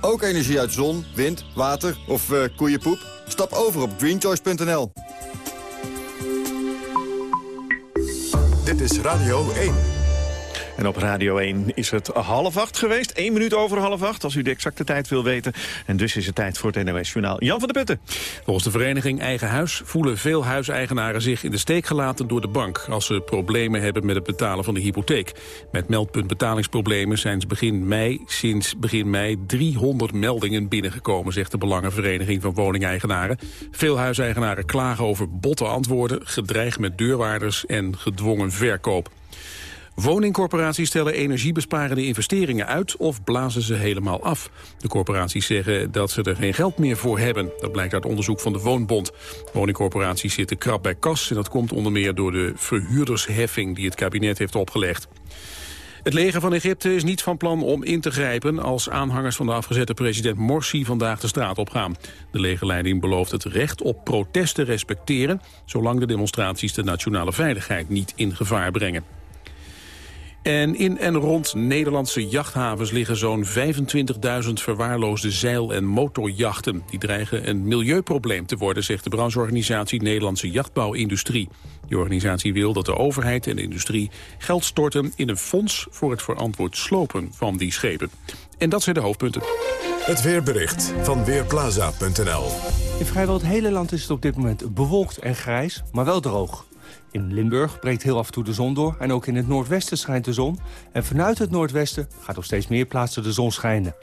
Ook energie uit zon, wind, water of uh, koeienpoep? Stap over op greenchoice.nl.
Dit is Radio 1.
En op Radio 1 is het half acht geweest. 1 minuut over half acht, als u de exacte tijd wil weten. En dus is het tijd voor het NOS-journaal. Jan van der Putten.
Volgens de vereniging Eigen Huis voelen veel huiseigenaren zich in de steek gelaten door de bank... als ze problemen hebben met het betalen van de hypotheek. Met meldpunt betalingsproblemen zijn begin mei, sinds begin mei 300 meldingen binnengekomen... zegt de Belangenvereniging van Woningeigenaren. Veel huiseigenaren klagen over botte antwoorden, gedreigd met deurwaarders en gedwongen verkoop. Woningcorporaties stellen energiebesparende investeringen uit of blazen ze helemaal af. De corporaties zeggen dat ze er geen geld meer voor hebben. Dat blijkt uit onderzoek van de Woonbond. Woningcorporaties zitten krap bij kas en dat komt onder meer door de verhuurdersheffing die het kabinet heeft opgelegd. Het leger van Egypte is niet van plan om in te grijpen als aanhangers van de afgezette president Morsi vandaag de straat opgaan. De legerleiding belooft het recht op protest te respecteren, zolang de demonstraties de nationale veiligheid niet in gevaar brengen. En in en rond Nederlandse jachthavens liggen zo'n 25.000 verwaarloosde zeil- en motorjachten. Die dreigen een milieuprobleem te worden, zegt de brancheorganisatie Nederlandse Jachtbouwindustrie. Die organisatie wil dat de overheid en de industrie geld storten in een fonds voor het verantwoord slopen van die schepen. En dat zijn de hoofdpunten.
Het weerbericht van Weerplaza.nl
In vrijwel het hele land is het op dit moment bewolkt en grijs, maar wel droog. In Limburg breekt heel af en toe de zon door en ook in het noordwesten schijnt de zon. En vanuit het noordwesten gaat op steeds meer plaatsen de zon schijnen.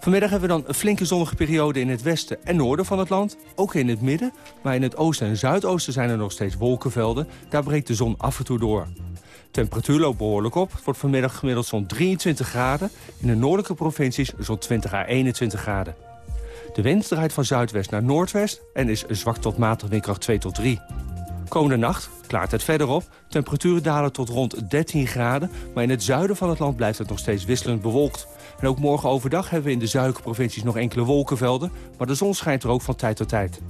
Vanmiddag hebben we dan een flinke zonnige periode in het westen en noorden van het land. Ook in het midden, maar in het oosten en zuidoosten zijn er nog steeds wolkenvelden. Daar breekt de zon af en toe door. Temperatuur loopt behoorlijk op. Het wordt vanmiddag gemiddeld zo'n 23 graden. In de noordelijke provincies zo'n 20 à 21 graden. De wind draait van zuidwest naar noordwest en is zwak tot matig windkracht 2 tot 3. Komende nacht klaart het verder op. Temperaturen dalen tot rond 13 graden. Maar in het zuiden van het land blijft het nog steeds wisselend bewolkt. En ook morgen overdag hebben we in de zuidelijke provincies nog enkele wolkenvelden. Maar de zon schijnt er ook van tijd tot tijd.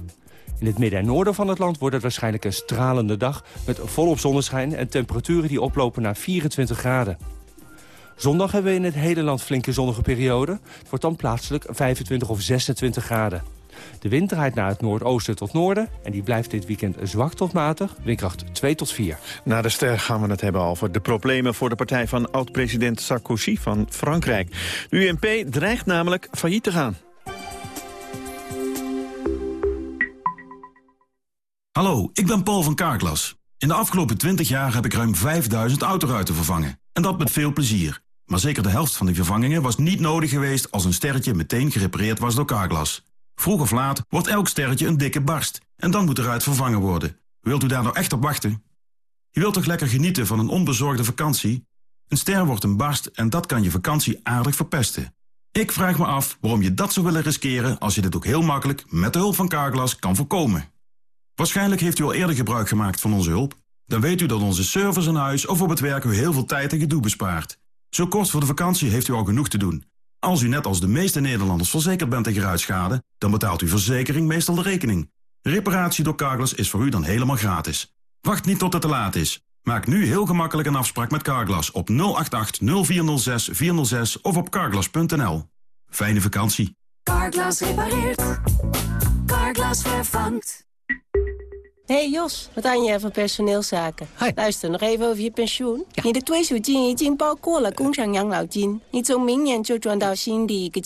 In het midden en noorden van het land wordt het waarschijnlijk een stralende dag... met volop zonneschijn en temperaturen die oplopen naar 24 graden. Zondag hebben we in het hele land flinke zonnige periode. Het wordt dan plaatselijk 25 of 26 graden. De wind draait naar het noordoosten tot noorden... en die blijft dit weekend zwak tot matig, windkracht 2 tot 4.
Na de ster gaan we het hebben over de problemen voor de partij van oud-president Sarkozy van Frankrijk. De UMP dreigt namelijk failliet te gaan.
Hallo, ik ben Paul van Kaarklas. In de afgelopen 20 jaar heb ik ruim 5000 autoruiten vervangen. En dat met veel plezier. Maar zeker de helft van die vervangingen was niet nodig geweest... als een sterretje meteen gerepareerd was door Carglass. Vroeg of laat wordt elk sterretje een dikke barst. En dan moet eruit vervangen worden. Wilt u daar nou echt op wachten? Je wilt toch lekker genieten van een onbezorgde vakantie? Een ster wordt een barst en dat kan je vakantie aardig verpesten. Ik vraag me af waarom je dat zou willen riskeren... als je dit ook heel makkelijk met de hulp van Carglass kan voorkomen. Waarschijnlijk heeft u al eerder gebruik gemaakt van onze hulp. Dan weet u dat onze service in huis of op het werk u heel veel tijd en gedoe bespaart. Zo kort voor de vakantie heeft u al genoeg te doen. Als u net als de meeste Nederlanders verzekerd bent tegen ruitschade... dan betaalt uw verzekering meestal de rekening. Reparatie door Carglass is voor u dan helemaal gratis. Wacht niet tot het te laat is. Maak nu heel gemakkelijk een afspraak met Carglass op 088 0406 406 of op carglass.nl. Fijne vakantie.
Carglass repareert. Carglass vervangt
hey Jos, wat aan je van personeelszaken? Luister nog even over je pensioen. Ja. Je de tweesuitjin in. Niet zo die ik.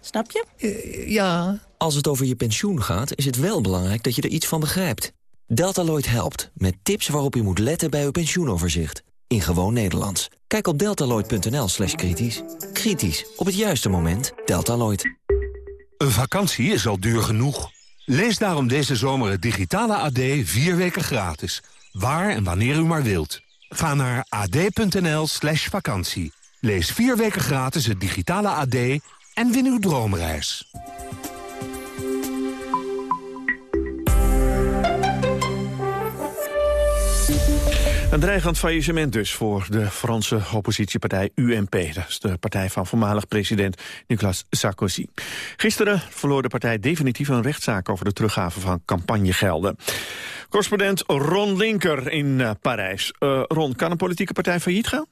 Snap je?
Eh, ja.
Als het over je pensioen gaat, is het wel belangrijk dat je er iets van begrijpt. Deltaloid helpt met tips waarop je moet letten bij uw pensioenoverzicht. In gewoon Nederlands. Kijk op deltaloid.nl slash kritisch. Kritisch. Op het juiste moment. Deltaloid.
Een vakantie is al duur genoeg. Lees daarom deze zomer het digitale AD vier weken gratis. Waar en wanneer u maar wilt. Ga naar ad.nl slash vakantie. Lees vier weken gratis het digitale AD en win uw droomreis.
Een dreigend faillissement dus voor de Franse oppositiepartij UMP. Dat is de partij van voormalig president Nicolas Sarkozy. Gisteren verloor de partij definitief een rechtszaak over de teruggave van campagnegelden. Correspondent Ron Linker in uh, Parijs. Uh, Ron, kan een politieke partij failliet gaan?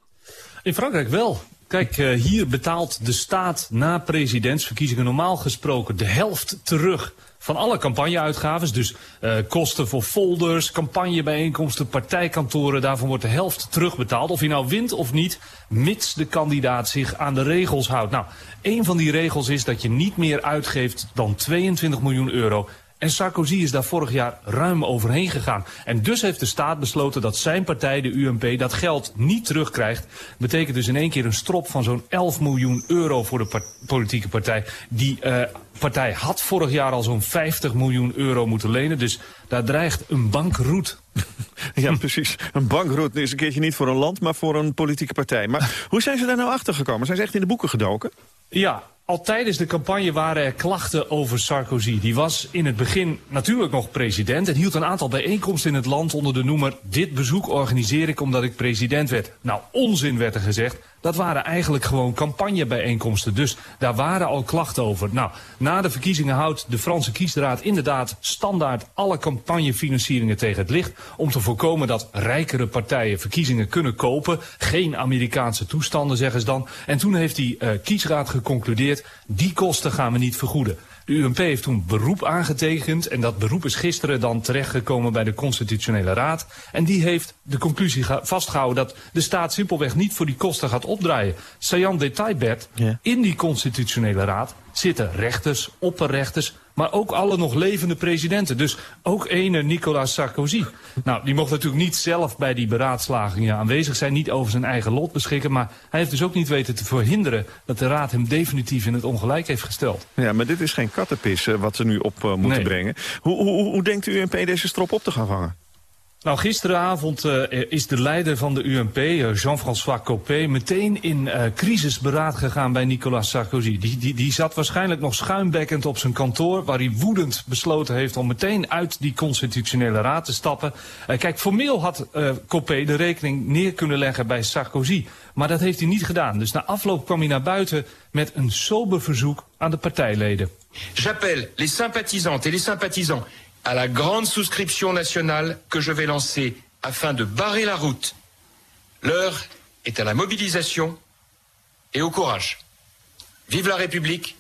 In Frankrijk wel. Kijk, uh, hier betaalt de staat na presidentsverkiezingen normaal gesproken de helft terug van alle campagneuitgaves. Dus uh, kosten voor folders, campagnebijeenkomsten, partijkantoren. Daarvan wordt de helft terugbetaald. Of je nou wint of niet, mits de kandidaat zich aan de regels houdt. Nou, een van die regels is dat je niet meer uitgeeft dan 22 miljoen euro en Sarkozy is daar vorig jaar ruim overheen gegaan. En dus heeft de staat besloten dat zijn partij, de UMP, dat geld niet terugkrijgt. Betekent dus in één keer een strop van zo'n 11 miljoen euro voor de politieke partij. Die uh, partij had vorig jaar al zo'n 50 miljoen euro moeten lenen. Dus daar dreigt een bankroet.
Ja, precies. Een bankroet is een keertje niet voor een land, maar voor een politieke partij. Maar hoe zijn ze daar nou achter gekomen? Zijn ze echt in de boeken gedoken?
Ja, al tijdens de campagne waren er klachten over Sarkozy. Die was in het begin natuurlijk nog president... en hield een aantal bijeenkomsten in het land onder de noemer... dit bezoek organiseer ik omdat ik president werd. Nou, onzin werd er gezegd. Dat waren eigenlijk gewoon campagnebijeenkomsten. Dus daar waren al klachten over. Nou, na de verkiezingen houdt de Franse kiesraad inderdaad standaard alle campagnefinancieringen tegen het licht. Om te voorkomen dat rijkere partijen verkiezingen kunnen kopen. Geen Amerikaanse toestanden, zeggen ze dan. En toen heeft die uh, kiesraad geconcludeerd, die kosten gaan we niet vergoeden. De UMP heeft toen beroep aangetekend en dat beroep is gisteren dan terechtgekomen bij de Constitutionele Raad. En die heeft de conclusie vastgehouden dat de staat simpelweg niet voor die kosten gaat opdraaien. Sajan detail, Bert, ja. in die Constitutionele Raad zitten rechters, opperrechters, maar ook alle nog levende presidenten. Dus ook ene Nicolas Sarkozy. Nou, die mocht natuurlijk niet zelf bij die beraadslagingen aanwezig zijn, niet over zijn eigen lot beschikken, maar hij heeft dus ook niet weten te verhinderen dat de Raad hem definitief in het ongelijk heeft gesteld.
Ja, maar dit is geen kattenpis uh, wat ze nu op uh, moeten nee. brengen. Hoe, hoe, hoe denkt u UMP deze strop op te gaan vangen?
Nou, gisteravond uh, is de leider van de UMP, uh, Jean-François Copé, meteen in uh, crisisberaad gegaan bij Nicolas Sarkozy. Die, die, die zat waarschijnlijk nog schuimbekkend op zijn kantoor, waar hij woedend besloten heeft om meteen uit die constitutionele raad te stappen. kijk, formeel had Copé de rekening neer kunnen leggen bij Sarkozy, maar dat heeft hij niet gedaan. Dus na afloop kwam hij naar buiten met een sober verzoek aan de partijleden.
J'appelle les sympathisantes et les sympathisants à la grande souscription nationale que je vais lancer afin de barrer la route. L'heure est à la mobilisation et au courage. Vive la République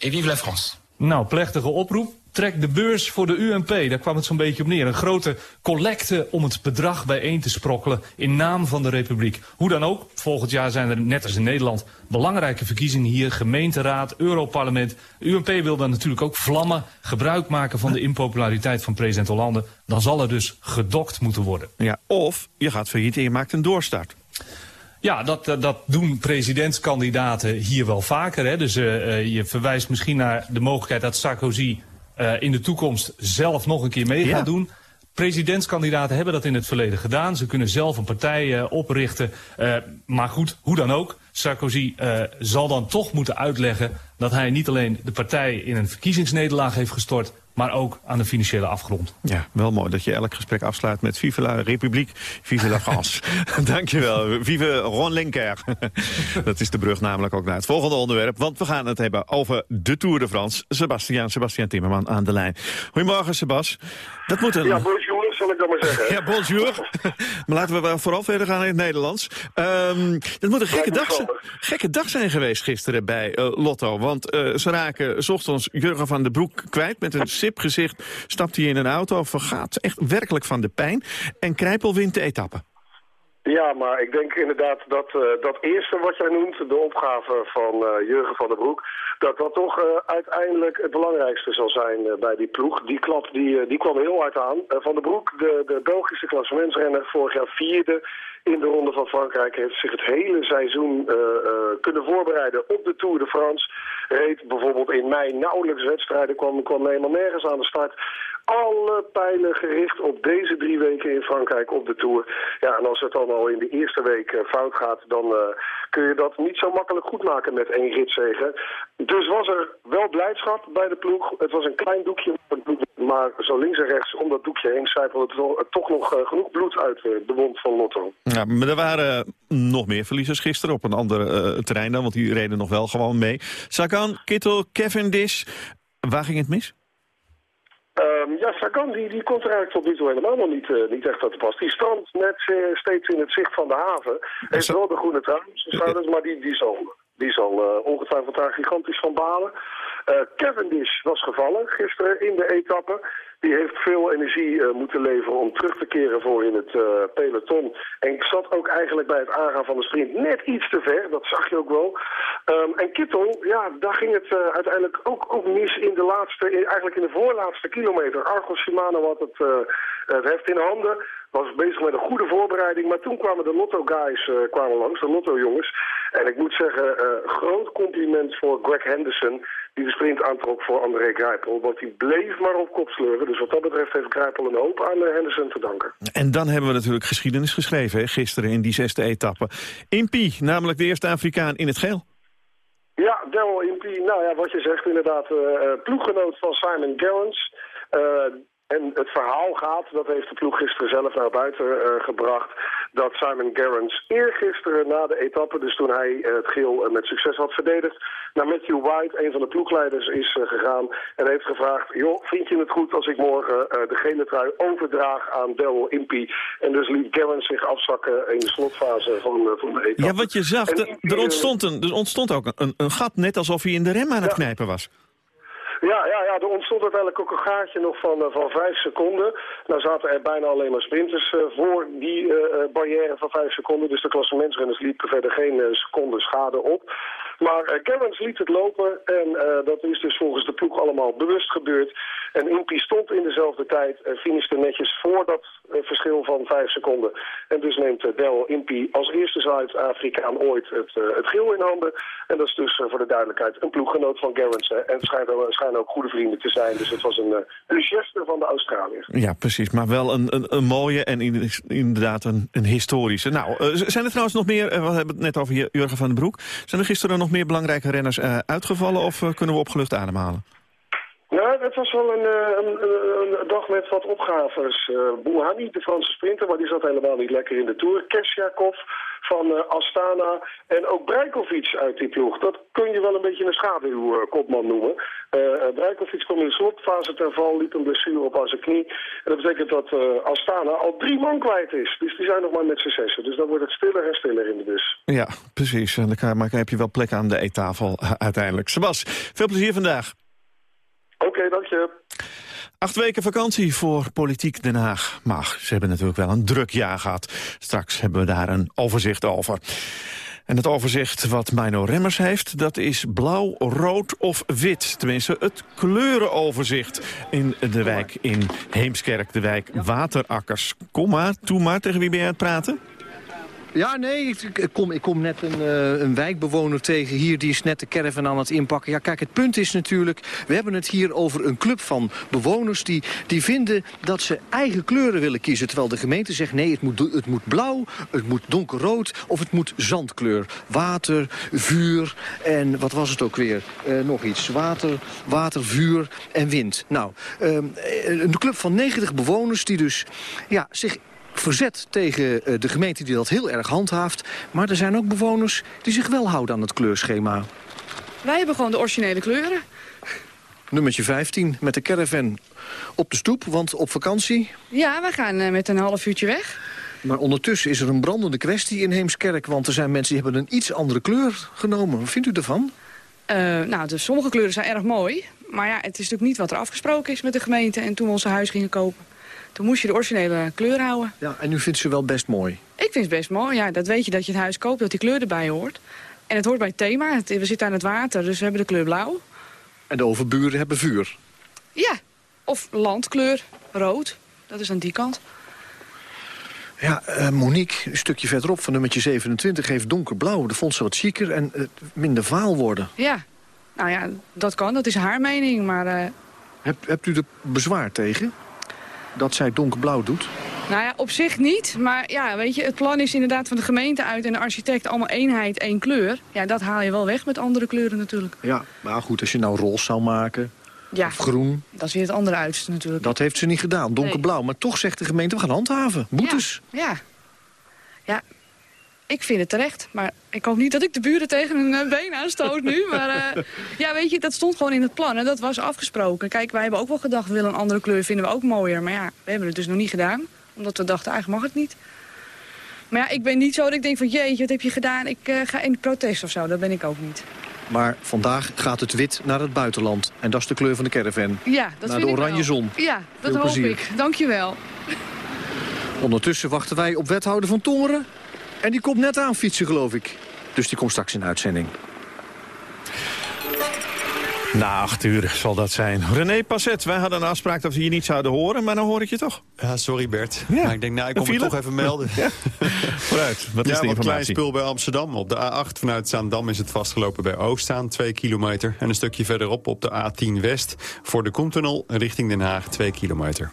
et vive la France.
Nou, plechtige oproep. Trek de beurs voor de UMP. Daar kwam het zo'n beetje op neer. Een grote collecte om het bedrag bijeen te sprokkelen in naam van de Republiek. Hoe dan ook, volgend jaar zijn er net als in Nederland belangrijke verkiezingen hier. Gemeenteraad, Europarlement. De UMP wil dan natuurlijk ook vlammen, gebruik maken van de impopulariteit van president Hollande. Dan zal er dus gedokt moeten worden.
Ja, of je gaat failliet en je maakt een doorstart.
Ja, dat, dat doen presidentskandidaten hier wel vaker. Hè. Dus uh, je verwijst misschien naar de mogelijkheid dat Sarkozy uh, in de toekomst zelf nog een keer mee gaat doen. Presidentskandidaten hebben dat in het verleden gedaan. Ze kunnen zelf een partij uh, oprichten. Uh, maar goed, hoe dan ook. Sarkozy zal dan toch moeten uitleggen dat hij niet alleen de partij in een verkiezingsnederlaag heeft gestort, maar ook aan de financiële afgrond.
Ja, wel mooi dat je elk gesprek afsluit met Vive la République, Vive la France. Dankjewel, Vive Ron Linker. dat is de brug namelijk ook naar het volgende onderwerp, want we gaan het hebben over de Tour de France. Sebastian, Sebastian Timmerman aan de lijn. Goedemorgen, Sebas. Dat moet een...
Ja, bonjour, zal ik dat maar zeggen.
ja, bonjour. maar laten we vooral verder gaan in het Nederlands. Um, dat moet een gekke dag, zijn, gekke dag zijn geweest gisteren bij uh, Lotto, want uh, ze raken s ochtends Jurgen van den Broek kwijt met een sip gezicht stapt hij in een auto, vergaat echt werkelijk van de pijn. En Krijpel wint de etappe.
Ja, maar ik denk inderdaad dat eh, dat eerste wat jij noemt, de opgave van eh, Jurgen van der Broek, dat dat toch eh, uiteindelijk het belangrijkste zal zijn bij die ploeg. Die klap die, die kwam heel hard aan. Van der Broek, de, de Belgische klassementsrenner, vorig jaar vierde in de Ronde van Frankrijk, heeft zich het hele seizoen kunnen voorbereiden op de Tour de France. Reed bijvoorbeeld in mei nauwelijks wedstrijden, kwam, kwam helemaal nergens aan de start. Alle pijlen gericht op deze drie weken in Frankrijk op de Tour. Ja, en als het dan al in de eerste week eh, fout gaat, dan eh, kun je dat niet zo makkelijk goedmaken met één ritzegen. Dus was er wel blijdschap bij de ploeg. Het was een klein doekje, maar zo links en rechts om dat doekje heen zijpelde het toch- toch nog eh, genoeg bloed uit eh, de wond van Lotto.
Ja, maar er waren nog meer verliezers gisteren op een ander eh, terrein dan, want die reden nog wel gewoon mee. Sagan, Kittel, Cavendish. Waar ging het mis?
Ehm, ja, Sagan die, die komt er eigenlijk tot nu toe helemaal nog niet, eh, niet echt aan te pas. Die strandt net eh, steeds in het zicht van de haven. Heeft wel de groene trui schouders, maar die, die zal, die zal eh, ongetwijfeld daar gigantisch van balen. Eh, Cavendish was gevallen gisteren in de etappe. Die heeft veel energie eh, moeten leveren om terug te keren voor in het peloton. En zat ook eigenlijk bij het aangaan van de sprint net iets te ver. Dat zag je ook wel. Ehm, en Kittel, ja, daar ging het uiteindelijk ook, ook mis in de laatste, eigenlijk in de voorlaatste kilometer. Argos Shimano had het, het heft in handen. Was bezig met een goede voorbereiding. Maar toen kwamen de Lotto guys eh, kwamen langs, de Lotto jongens. En ik moet zeggen, eh, groot compliment voor Greg Henderson. Die de sprint aantrok voor André Grijpel. Want die bleef maar op kop sleuren. Dus wat dat betreft heeft Grijpel een hoop aan eh, Henderson te danken.
En dan hebben we natuurlijk geschiedenis geschreven, hè, gisteren in die zesde etappe. Impie, namelijk de eerste Afrikaan in het geel.
Ja, Daryl Impey, nou ja, wat je zegt inderdaad, ploeggenoot van Simon Gerrans. En het verhaal gaat, dat heeft de ploeg gisteren zelf naar buiten eh, gebracht, dat Simon Gerrans eergisteren na de etappe, dus toen hij eh, het geel eh, met succes had verdedigd, naar Matthew White, een van de ploegleiders, is gegaan en heeft gevraagd, joh, vind je het goed als ik morgen de gele trui overdraag aan Daryl Impey? En dus liet Gerrans zich afzakken in de slotfase van, van de etappe.
Ja, wat je zag,
En
er- ontstond, een, er ontstond ook een, een gat, net alsof hij in de rem aan het knijpen was.
Ja, ja, ja, er ontstond uiteindelijk ook een gaatje nog van, eh, van vijf seconden. Nou zaten er bijna alleen maar sprinters eh, voor die eh, barrière van vijf seconden. Dus de klassementsrenners liepen verder geen seconde schade op. Maar uh, Gerrans liet het lopen en eh, dat is dus volgens de ploeg allemaal bewust gebeurd. En Impie stond in dezelfde tijd en finishte netjes voor dat eh, verschil van vijf seconden. En dus neemt Del Impie als eerste Zuid-Afrikaan ooit het, het geel in handen. En dat is dus voor de duidelijkheid een ploeggenoot van Gerrans. En schijnt, schijnen ook goede vrienden te zijn. Dus het was een, een geste van de Australiërs.
Ja, precies. Maar wel een, een, een mooie en inderdaad een, een historische. Nou, zijn er trouwens nog meer, we hebben het net over Jurgen van den Broek. Zijn er gisteren nog meer belangrijke renners uh, uitgevallen of uh, kunnen we opgelucht ademhalen?
Het was wel een, een, een dag met wat opgaves. Uh, de Franse sprinter, maar die zat helemaal niet lekker in de Tour. Kesjakov van uh, Astana en ook Breikovic uit die ploeg. Dat kun je wel een beetje een schaduwkopman noemen. Uh, Breikovic kwam in de slotfase ter val, liep een blessure op aan zijn knie. En dat betekent dat Astana al drie man kwijt is. Dus die zijn nog maar met z'n. Dus dan wordt het stiller en stiller in de bus.
Ja, precies. En dan heb je wel plek aan de eettafel uiteindelijk. Sebas, veel plezier vandaag.
Oké, dank je.
Acht weken vakantie voor Politiek Den Haag. Maar ze hebben natuurlijk wel een druk jaar gehad. Straks hebben we daar een overzicht over. En het overzicht wat Mino Remmers heeft, dat is blauw, rood of wit. Tenminste, het kleurenoverzicht in de wijk in Heemskerk, de wijk Waterakkers. Kom maar, toe maar, tegen wie ben je aan het praten?
Ja, nee, ik, kom, ik kom net een, uh, een wijkbewoner tegen hier. Die is net de caravan aan het inpakken. Ja, kijk, het punt is natuurlijk... we hebben het hier over een club van bewoners... die, die vinden dat ze eigen kleuren willen kiezen. Terwijl de gemeente zegt, nee, het moet, het moet blauw, het moet donkerrood... of het moet zandkleur. Water, vuur en wat was het ook weer? Uh, nog iets. Water, water, vuur en wind. Nou, uh, een club van 90 bewoners die dus ja, zich verzet tegen de gemeente die dat heel erg handhaaft. Maar er zijn ook bewoners die zich wel houden aan het kleurschema.
Wij hebben gewoon de originele kleuren.
Nummertje 15 met de caravan op de stoep, want op vakantie.
Ja, wij gaan met een half uurtje weg.
Maar ondertussen is er een brandende kwestie in Heemskerk... want er zijn mensen die hebben een iets andere kleur genomen. Wat vindt u ervan?
Uh, nou, dus sommige kleuren zijn erg mooi. Maar ja, het is natuurlijk niet wat er afgesproken is met de gemeente... en toen we ons huis gingen kopen. Toen moest je de originele kleur houden.
Ja, en nu vindt ze wel best mooi.
Ik vind het best mooi. Ja, dat weet je dat je het huis koopt, dat die kleur erbij hoort. En het hoort bij het thema. Het- we zitten aan het water, dus we hebben de kleur blauw.
En de overburen hebben vuur.
Ja, of landkleur, rood. Dat is aan die kant.
Ja, eh, Monique, een stukje verderop van nummertje 27... heeft donkerblauw. Dat vond ze wat chiquer en eh, minder vaal worden.
Ja, nou ja, dat kan. Dat is haar mening. Maar
Heb, hebt u er bezwaar tegen? Dat zij donkerblauw doet?
nou ja, op zich niet. Maar ja, weet je, het plan is inderdaad van de gemeente uit... en de architect allemaal eenheid, één kleur. Ja, dat haal je wel weg met andere kleuren natuurlijk.
Ja, maar goed, als je nou roze zou maken...
Ja,
of groen,
dat is weer het andere uiterste natuurlijk.
dat heeft ze niet gedaan. Donkerblauw. Maar toch zegt de gemeente, we gaan handhaven. Boetes.
Ja. Ja, ik vind het terecht. Maar ik hoop niet dat ik de buren tegen een eh, been aanstoot nu. Maar eh, ja, weet je, dat stond gewoon in het plan. En dat was afgesproken. Kijk, wij hebben ook wel gedacht, we willen een andere kleur, vinden we ook mooier. Maar ja, we hebben het dus nog niet gedaan. Omdat we dachten, eigenlijk mag het niet. Maar ja, ik ben niet zo dat ik denk van, jeetje, wat heb je gedaan? Ik eh, ga in protest of zo. Dat ben ik ook niet.
Maar vandaag gaat het wit naar het buitenland. En dat is de kleur van de caravan.
Ja, dat
Naar
vind
de
ik
oranje
wel.
zon.
Ja, dat
Veel
hoop
plezier.
ik. Dankjewel.
Ondertussen wachten wij op wethouder van Tongeren. En die komt net aan fietsen, geloof ik. Dus die komt straks in uitzending.
Na acht uur zal dat zijn. René Passet, wij hadden een afspraak dat we je niet zouden horen, maar dan hoor ik je toch.
Ja, sorry Bert.
Ja.
Maar ik denk, nou, ik kom het
file?
toch even melden.
Ja. Vooruit, wat is
ja,
de
wat klein spul bij Amsterdam. Op de A8 vanuit Zaandam is het vastgelopen bij Oostzaan, 2 kilometer. En een stukje verderop op de A10 West voor de Koentunnel richting Den Haag, 2 kilometer.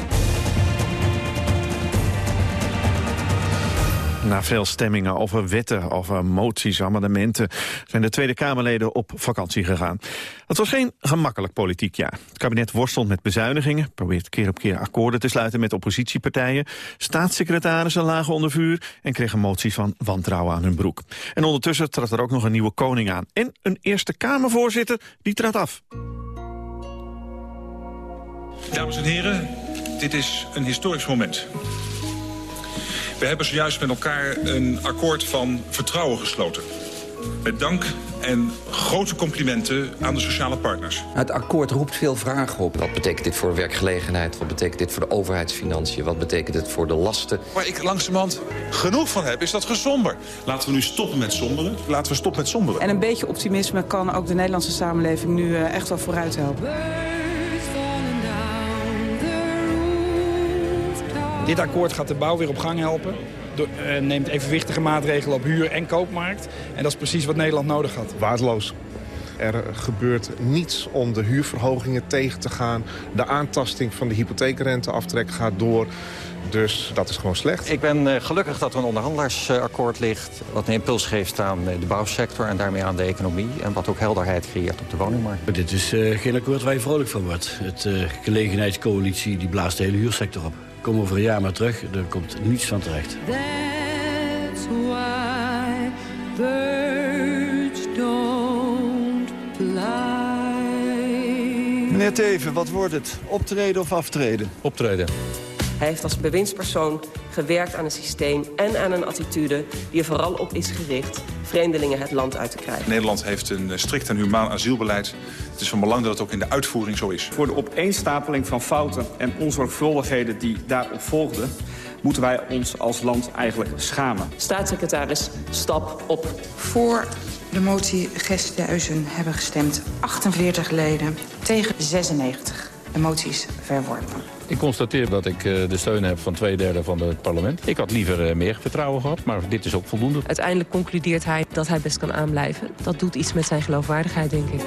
Na veel stemmingen over wetten, over moties, amendementen... zijn de Tweede Kamerleden op vakantie gegaan. Het was geen gemakkelijk politiek jaar. Het kabinet worstelt met bezuinigingen... probeert keer op keer akkoorden te sluiten met oppositiepartijen... staatssecretarissen lagen onder vuur... en kregen moties van wantrouwen aan hun broek. En ondertussen trad er ook nog een nieuwe koning aan. En een Eerste Kamervoorzitter, die trad af.
Dames en heren, dit is een historisch moment. We hebben zojuist met elkaar een akkoord van vertrouwen gesloten. Met dank en grote complimenten aan de sociale partners.
Het akkoord roept veel vragen op. Wat betekent dit voor werkgelegenheid? Wat betekent dit voor de overheidsfinanciën? Wat betekent dit voor de lasten?
Waar ik langzamerhand genoeg van heb, is dat gezomber. Laten we nu stoppen met somberen. Laten we stoppen met somberen.
En een beetje optimisme kan ook de Nederlandse samenleving nu eh, echt wel vooruit helpen.
Dit akkoord gaat de bouw weer op gang helpen. Door- eh, neemt evenwichtige maatregelen op huur- en koopmarkt. En dat is precies wat Nederland nodig had.
Waardeloos. Er gebeurt niets om de huurverhogingen tegen te gaan. De aantasting van de hypotheekrenteaftrek gaat door. Dus dat is gewoon slecht.
Ik ben eh, gelukkig dat er een onderhandelaarsakkoord ligt... wat een impuls geeft aan eh, de bouwsector en daarmee aan de economie... en wat ook helderheid creëert op de woningmarkt.
Dit is eh, geen akkoord waar je vrolijk van wordt. Het eh, gelegenheidscoalitie die blaast de hele huursector op. Kom over een jaar maar terug, er komt niets van terecht.
That's why birds don't fly.
Meneer Teven, wat wordt het? Optreden of aftreden?
Optreden.
Hij heeft als bewindspersoon gewerkt aan een systeem en aan een attitude... die er vooral op is gericht vreemdelingen het land uit te krijgen.
Nederland heeft een eh, strikt en humaan asielbeleid. Het is van belang dat het ook in de uitvoering zo is.
Voor de opeenstapeling van fouten en onzorgvuldigheden die daarop volgden... moeten wij ons als land eigenlijk schamen.
Staatssecretaris, stap op.
Voor de motie Gesthuizen hebben gestemd 48 leden tegen 96. De motie is verworpen.
Ik constateer dat ik eh, de steun heb van twee derde van het parlement. Ik had liever eh, meer vertrouwen gehad, maar dit is ook voldoende.
Uiteindelijk concludeert hij dat hij best kan aanblijven. Dat doet iets met zijn geloofwaardigheid, denk ik.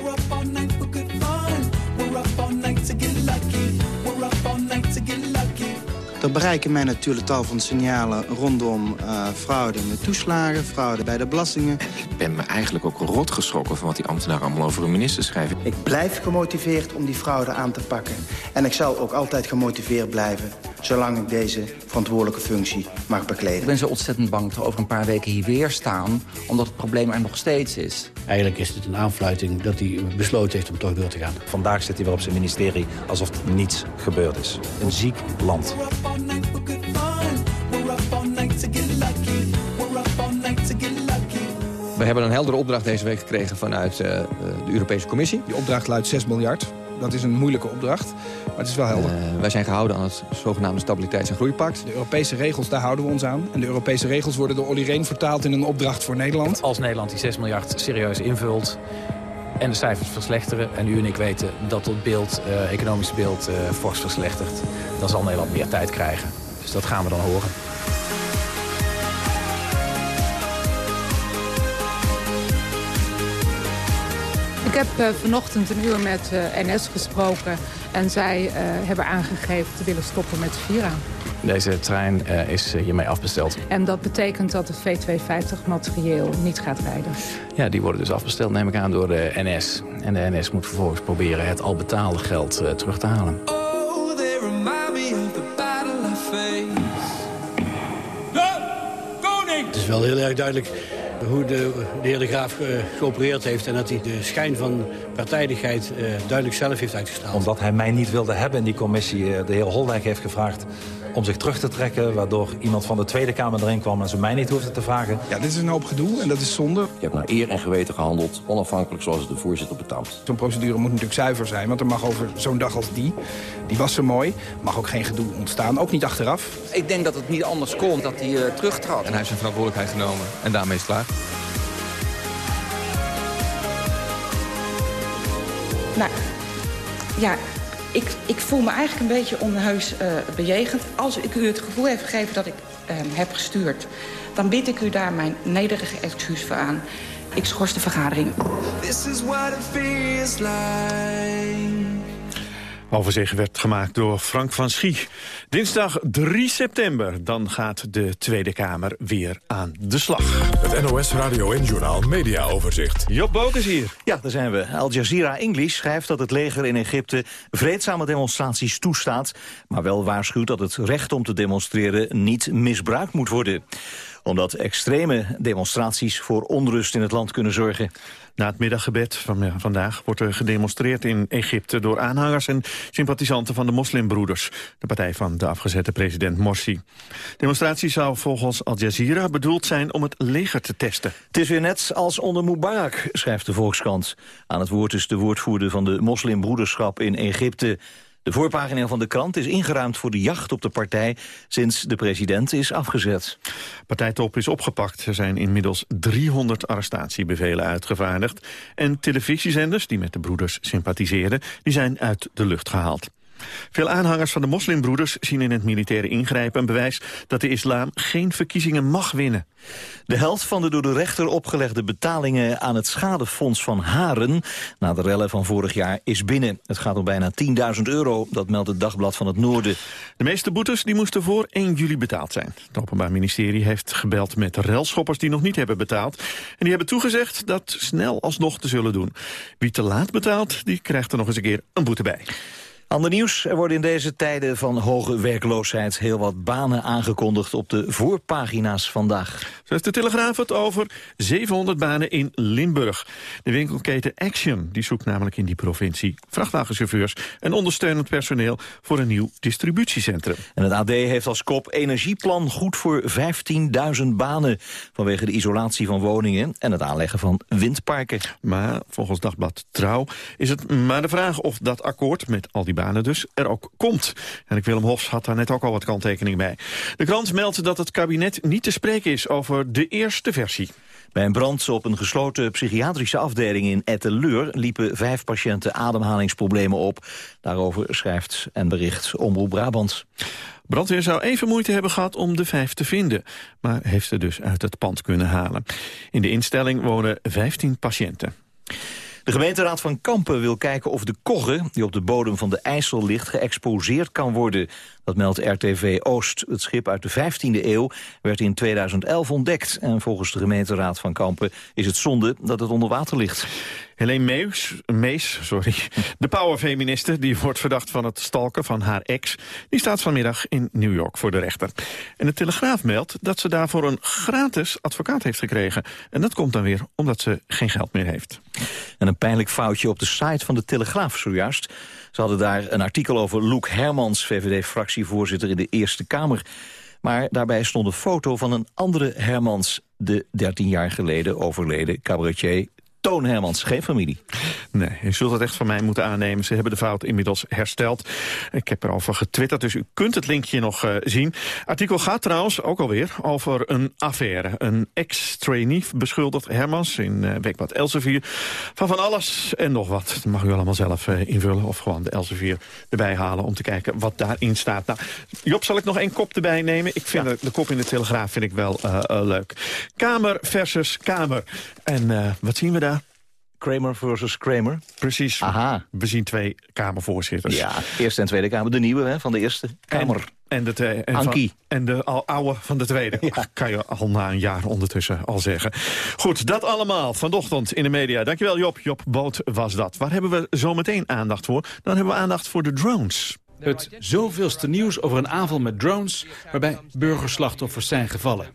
Er bereiken mij natuurlijk tal van signalen rondom eh, fraude met toeslagen, fraude bij de belastingen.
Ik ben me eigenlijk ook rot geschrokken van wat die ambtenaren allemaal over hun minister schrijven.
Ik blijf gemotiveerd om die fraude aan te pakken. En ik zal ook altijd gemotiveerd blijven, zolang ik deze verantwoordelijke functie mag
Ik
bekleden.
ben zo ontzettend bang dat we over een paar weken hier weer staan... omdat het probleem er nog steeds is.
Eigenlijk is het een aanfluiting dat hij besloten heeft om toch door te gaan.
Vandaag zit hij weer op zijn ministerie alsof er niets gebeurd is. Een ziek land.
We hebben een heldere opdracht deze week gekregen vanuit uh, de Europese Commissie.
Die opdracht luidt 6 miljard. Dat is een moeilijke opdracht, maar het is wel helder. Uh,
wij zijn gehouden aan het zogenaamde Stabiliteits- en Groeipact.
De Europese regels, daar houden we ons aan. En de Europese regels worden door Olly Reen vertaald in een opdracht voor Nederland.
Als Nederland die 6 miljard serieus invult en de cijfers verslechteren... en u en ik weten dat het beeld, uh, economische beeld uh, fors verslechtert... dan zal Nederland meer tijd krijgen. Dus dat gaan we dan horen.
Ik heb uh, vanochtend een uur met uh, NS gesproken en zij uh, hebben aangegeven te willen stoppen met Vira.
Deze trein is hiermee afbesteld.
En dat betekent dat het V250 materieel niet gaat rijden?
Ja, die worden dus afbesteld, neem ik aan, door de NS. En de NS moet vervolgens proberen het al betaalde geld terug te halen. Oh, they remind me of the battle I
face. koning! Het is wel heel erg duidelijk hoe de, de heer De Graaf uh, geopereerd heeft... en dat hij de schijn van partijdigheid uh, duidelijk zelf heeft uitgestraald.
Omdat hij mij niet wilde hebben in die commissie. Uh, de heer Holdijk heeft gevraagd om zich terug te trekken... waardoor iemand van de Tweede Kamer erin kwam en ze mij niet hoefden te vragen.
Ja, dit is een hoop gedoe en dat is zonde. Je
hebt naar eer en geweten gehandeld, onafhankelijk zoals het de voorzitter betaamt.
Zo'n procedure moet natuurlijk zuiver zijn, want er mag over zo'n dag als die... die was zo mooi, mag ook geen gedoe ontstaan, ook niet achteraf.
Ik denk dat het niet anders kon dat hij uh, terugtrad. En hij heeft zijn verantwoordelijkheid genomen en daarmee is het klaar.
Nou, ja, ik, ik voel me eigenlijk een beetje onheus uh, bejegend. Als ik u het gevoel heb gegeven dat ik uh, heb gestuurd... dan bied ik u daar mijn nederige excuus voor aan. Ik schors de vergadering. This is what it feels
like. Overzicht werd gemaakt door Frank van Schie. Dinsdag 3 september, dan gaat de Tweede Kamer weer aan de slag.
Het NOS Radio en Journaal Media Overzicht.
Job Book is hier.
Ja, daar zijn we. Al Jazeera English schrijft dat het leger in Egypte vreedzame demonstraties toestaat... maar wel waarschuwt dat het recht om te demonstreren niet misbruikt moet worden omdat extreme demonstraties voor onrust in het land kunnen zorgen.
Na het middaggebed van vandaag wordt er gedemonstreerd in Egypte... door aanhangers en sympathisanten van de moslimbroeders... de partij van de afgezette president Morsi. De demonstratie zou volgens Al Jazeera bedoeld zijn om het leger te testen.
Het is weer net als onder Mubarak, schrijft de Volkskrant. Aan het woord is de woordvoerder van de moslimbroederschap in Egypte... De voorpagina van de krant is ingeruimd voor de jacht op de partij... sinds de president is afgezet.
Partijtop is opgepakt. Er zijn inmiddels 300 arrestatiebevelen uitgevaardigd. En televisiezenders die met de broeders sympathiseerden... die zijn uit de lucht gehaald. Veel aanhangers van de moslimbroeders zien in het militaire ingrijpen een bewijs dat de islam geen verkiezingen mag winnen.
De helft van de door de rechter opgelegde betalingen aan het schadefonds van Haren na de rellen van vorig jaar is binnen. Het gaat om bijna 10.000 euro, dat meldt het Dagblad van het Noorden.
De meeste boetes die moesten voor 1 juli betaald zijn. Het Openbaar Ministerie heeft gebeld met relschoppers die nog niet hebben betaald. En die hebben toegezegd dat snel alsnog te zullen doen. Wie te laat betaalt, die krijgt er nog eens een keer een boete bij.
Ander nieuws. Er worden in deze tijden van hoge werkloosheid heel wat banen aangekondigd op de voorpagina's vandaag.
Zo heeft de Telegraaf het over 700 banen in Limburg. De winkelketen Action die zoekt namelijk in die provincie vrachtwagenchauffeurs en ondersteunend personeel voor een nieuw distributiecentrum.
En het AD heeft als kop energieplan goed voor 15.000 banen vanwege de isolatie van woningen en het aanleggen van windparken.
Maar volgens Dagblad Trouw is het maar de vraag of dat akkoord met al die banen dus er ook komt. En ik Willem Hofs had daar net ook al wat kanttekening bij. De krant meldt dat het kabinet niet te spreken is over de eerste versie.
Bij een brand op een gesloten psychiatrische afdeling in Etteleur... liepen vijf patiënten ademhalingsproblemen op. Daarover schrijft en bericht Omroep Brabant.
Brandweer zou even moeite hebben gehad om de vijf te vinden... maar heeft ze dus uit het pand kunnen halen. In de instelling wonen 15 patiënten.
De gemeenteraad van Kampen wil kijken of de kogge... die op de bodem van de IJssel ligt, geëxposeerd kan worden. Dat meldt RTV Oost. Het schip uit de 15e eeuw werd in 2011 ontdekt. En volgens de gemeenteraad van Kampen is het zonde dat het onder water ligt.
Helene Mees, Mees sorry, de powerfeministe... die wordt verdacht van het stalken van haar ex... die staat vanmiddag in New York voor de rechter. En de Telegraaf meldt dat ze daarvoor een gratis advocaat heeft gekregen. En dat komt dan weer omdat ze geen geld meer heeft.
En een pijnlijk foutje op de site van de Telegraaf zojuist. Ze hadden daar een artikel over Loek Hermans, VVD-fractievoorzitter in de Eerste Kamer. Maar daarbij stond een foto van een andere Hermans, de 13 jaar geleden overleden cabaretier Toon Hermans. Geen familie.
Nee, je zult het echt van mij moeten aannemen. Ze hebben de fout inmiddels hersteld. Ik heb erover getwitterd, dus u kunt het linkje nog uh, zien. Artikel gaat trouwens ook alweer over een affaire. Een ex-trainee beschuldigt Hermans in uh, Weekblad Elsevier... van van alles en nog wat. Dat mag u allemaal zelf uh, invullen of gewoon de Elsevier erbij halen... om te kijken wat daarin staat. Nou, Job, zal ik nog één kop erbij nemen? Ik vind de, de, kop in de Telegraaf vind ik wel leuk. Kamer versus Kamer. En wat zien we daar?
Kramer versus Kramer.
Precies.
Aha.
We zien twee Kamervoorzitters.
Ja, Eerste en Tweede Kamer. De nieuwe hè, van de Eerste Kamer.
En, en de, twee, en,
Ankie.
Van, en de al, oude van de Tweede. Ja. Kan je al na een jaar ondertussen al zeggen. Goed, dat allemaal vanochtend in de media. Dankjewel Job. Job Boot was dat. Waar hebben we zometeen aandacht voor? Dan hebben we aandacht voor de drones.
Het zoveelste nieuws over een aanval met drones... waarbij burgerslachtoffers zijn gevallen.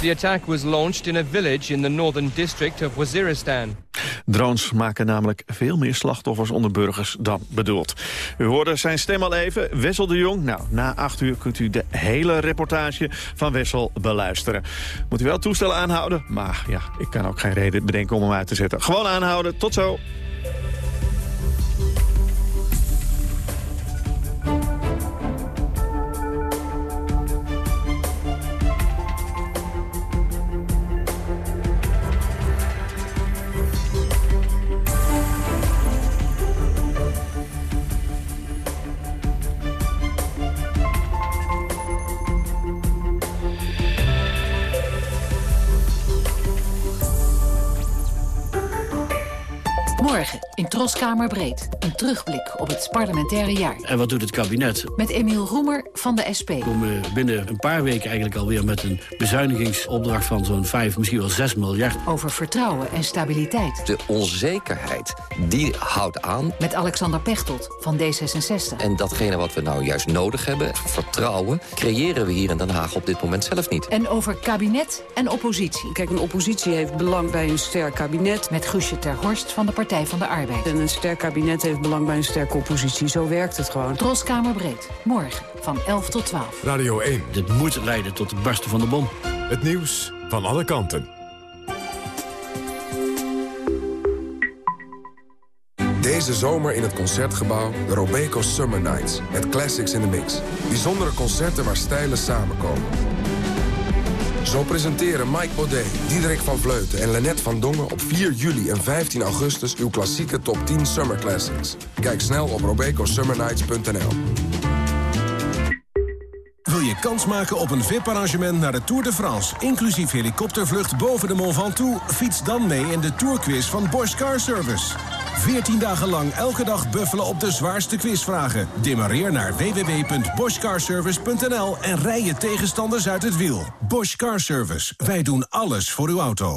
The attack was launched in a village in the northern district of Waziristan.
Drones maken namelijk veel meer slachtoffers onder burgers dan bedoeld. U hoorde zijn stem al even, Wessel de Jong. Nou, na acht uur kunt u de hele reportage van Wessel beluisteren. Moet u wel toestellen aanhouden, maar ja, ik kan ook geen reden bedenken om hem uit te zetten. Gewoon aanhouden, tot zo.
In Troskamer Breed. Een terugblik op het parlementaire jaar.
En wat doet het kabinet?
Met Emiel Roemer van de SP.
We komen binnen een paar weken eigenlijk alweer met een bezuinigingsopdracht van zo'n 5, misschien wel 6 miljard.
Over vertrouwen en stabiliteit.
De onzekerheid, die houdt aan.
Met Alexander Pechtold van D66.
En datgene wat we nou juist nodig hebben, vertrouwen, creëren we hier in Den Haag op dit moment zelf niet.
En over kabinet en oppositie.
Kijk, een oppositie heeft belang bij een sterk kabinet.
Met Guusje ter Horst van de Partij van de Arbeid.
En een sterk kabinet heeft belang bij een sterke oppositie. Zo werkt het gewoon.
Troskamer breed. Morgen van 11 tot 12.
Radio 1.
Dit moet leiden tot het barsten van de bom.
Het nieuws van alle kanten. Deze zomer in het Concertgebouw de Robeco Summer Nights. Met classics in the mix. Bijzondere concerten waar stijlen samenkomen. Zo presenteren Mike Baudet, Diederik van Vleuten en Lennet van Dongen... op 4 juli en 15 augustus uw klassieke top 10 Summer Classics. Kijk snel op robecosummernights.nl.
Wil je kans maken op een VIP-arrangement naar de Tour de France... inclusief helikoptervlucht boven de Mont Ventoux? Fiets dan mee in de Tourquiz van Bosch Car Service. 14 dagen lang elke dag buffelen op de zwaarste quizvragen. Demareer naar www.boschcarservice.nl en rij je tegenstanders uit het wiel. Bosch Car Service. Wij doen alles voor uw auto.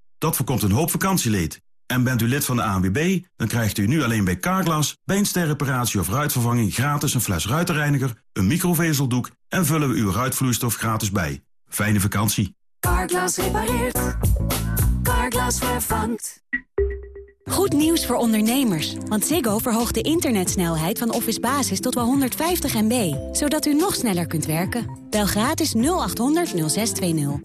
Dat voorkomt een hoop vakantieleed. En bent u lid van de ANWB, dan krijgt u nu alleen bij Carglass... bij een sterreparatie of ruitvervanging gratis een fles ruitenreiniger... een microvezeldoek en vullen we uw ruitvloeistof gratis bij. Fijne vakantie.
Carglass repareert. Carglass vervangt. Goed nieuws voor ondernemers, want Ziggo verhoogt de internetsnelheid van Office Basis tot wel 150 MB, zodat u nog sneller kunt werken. Bel gratis 0800 0620.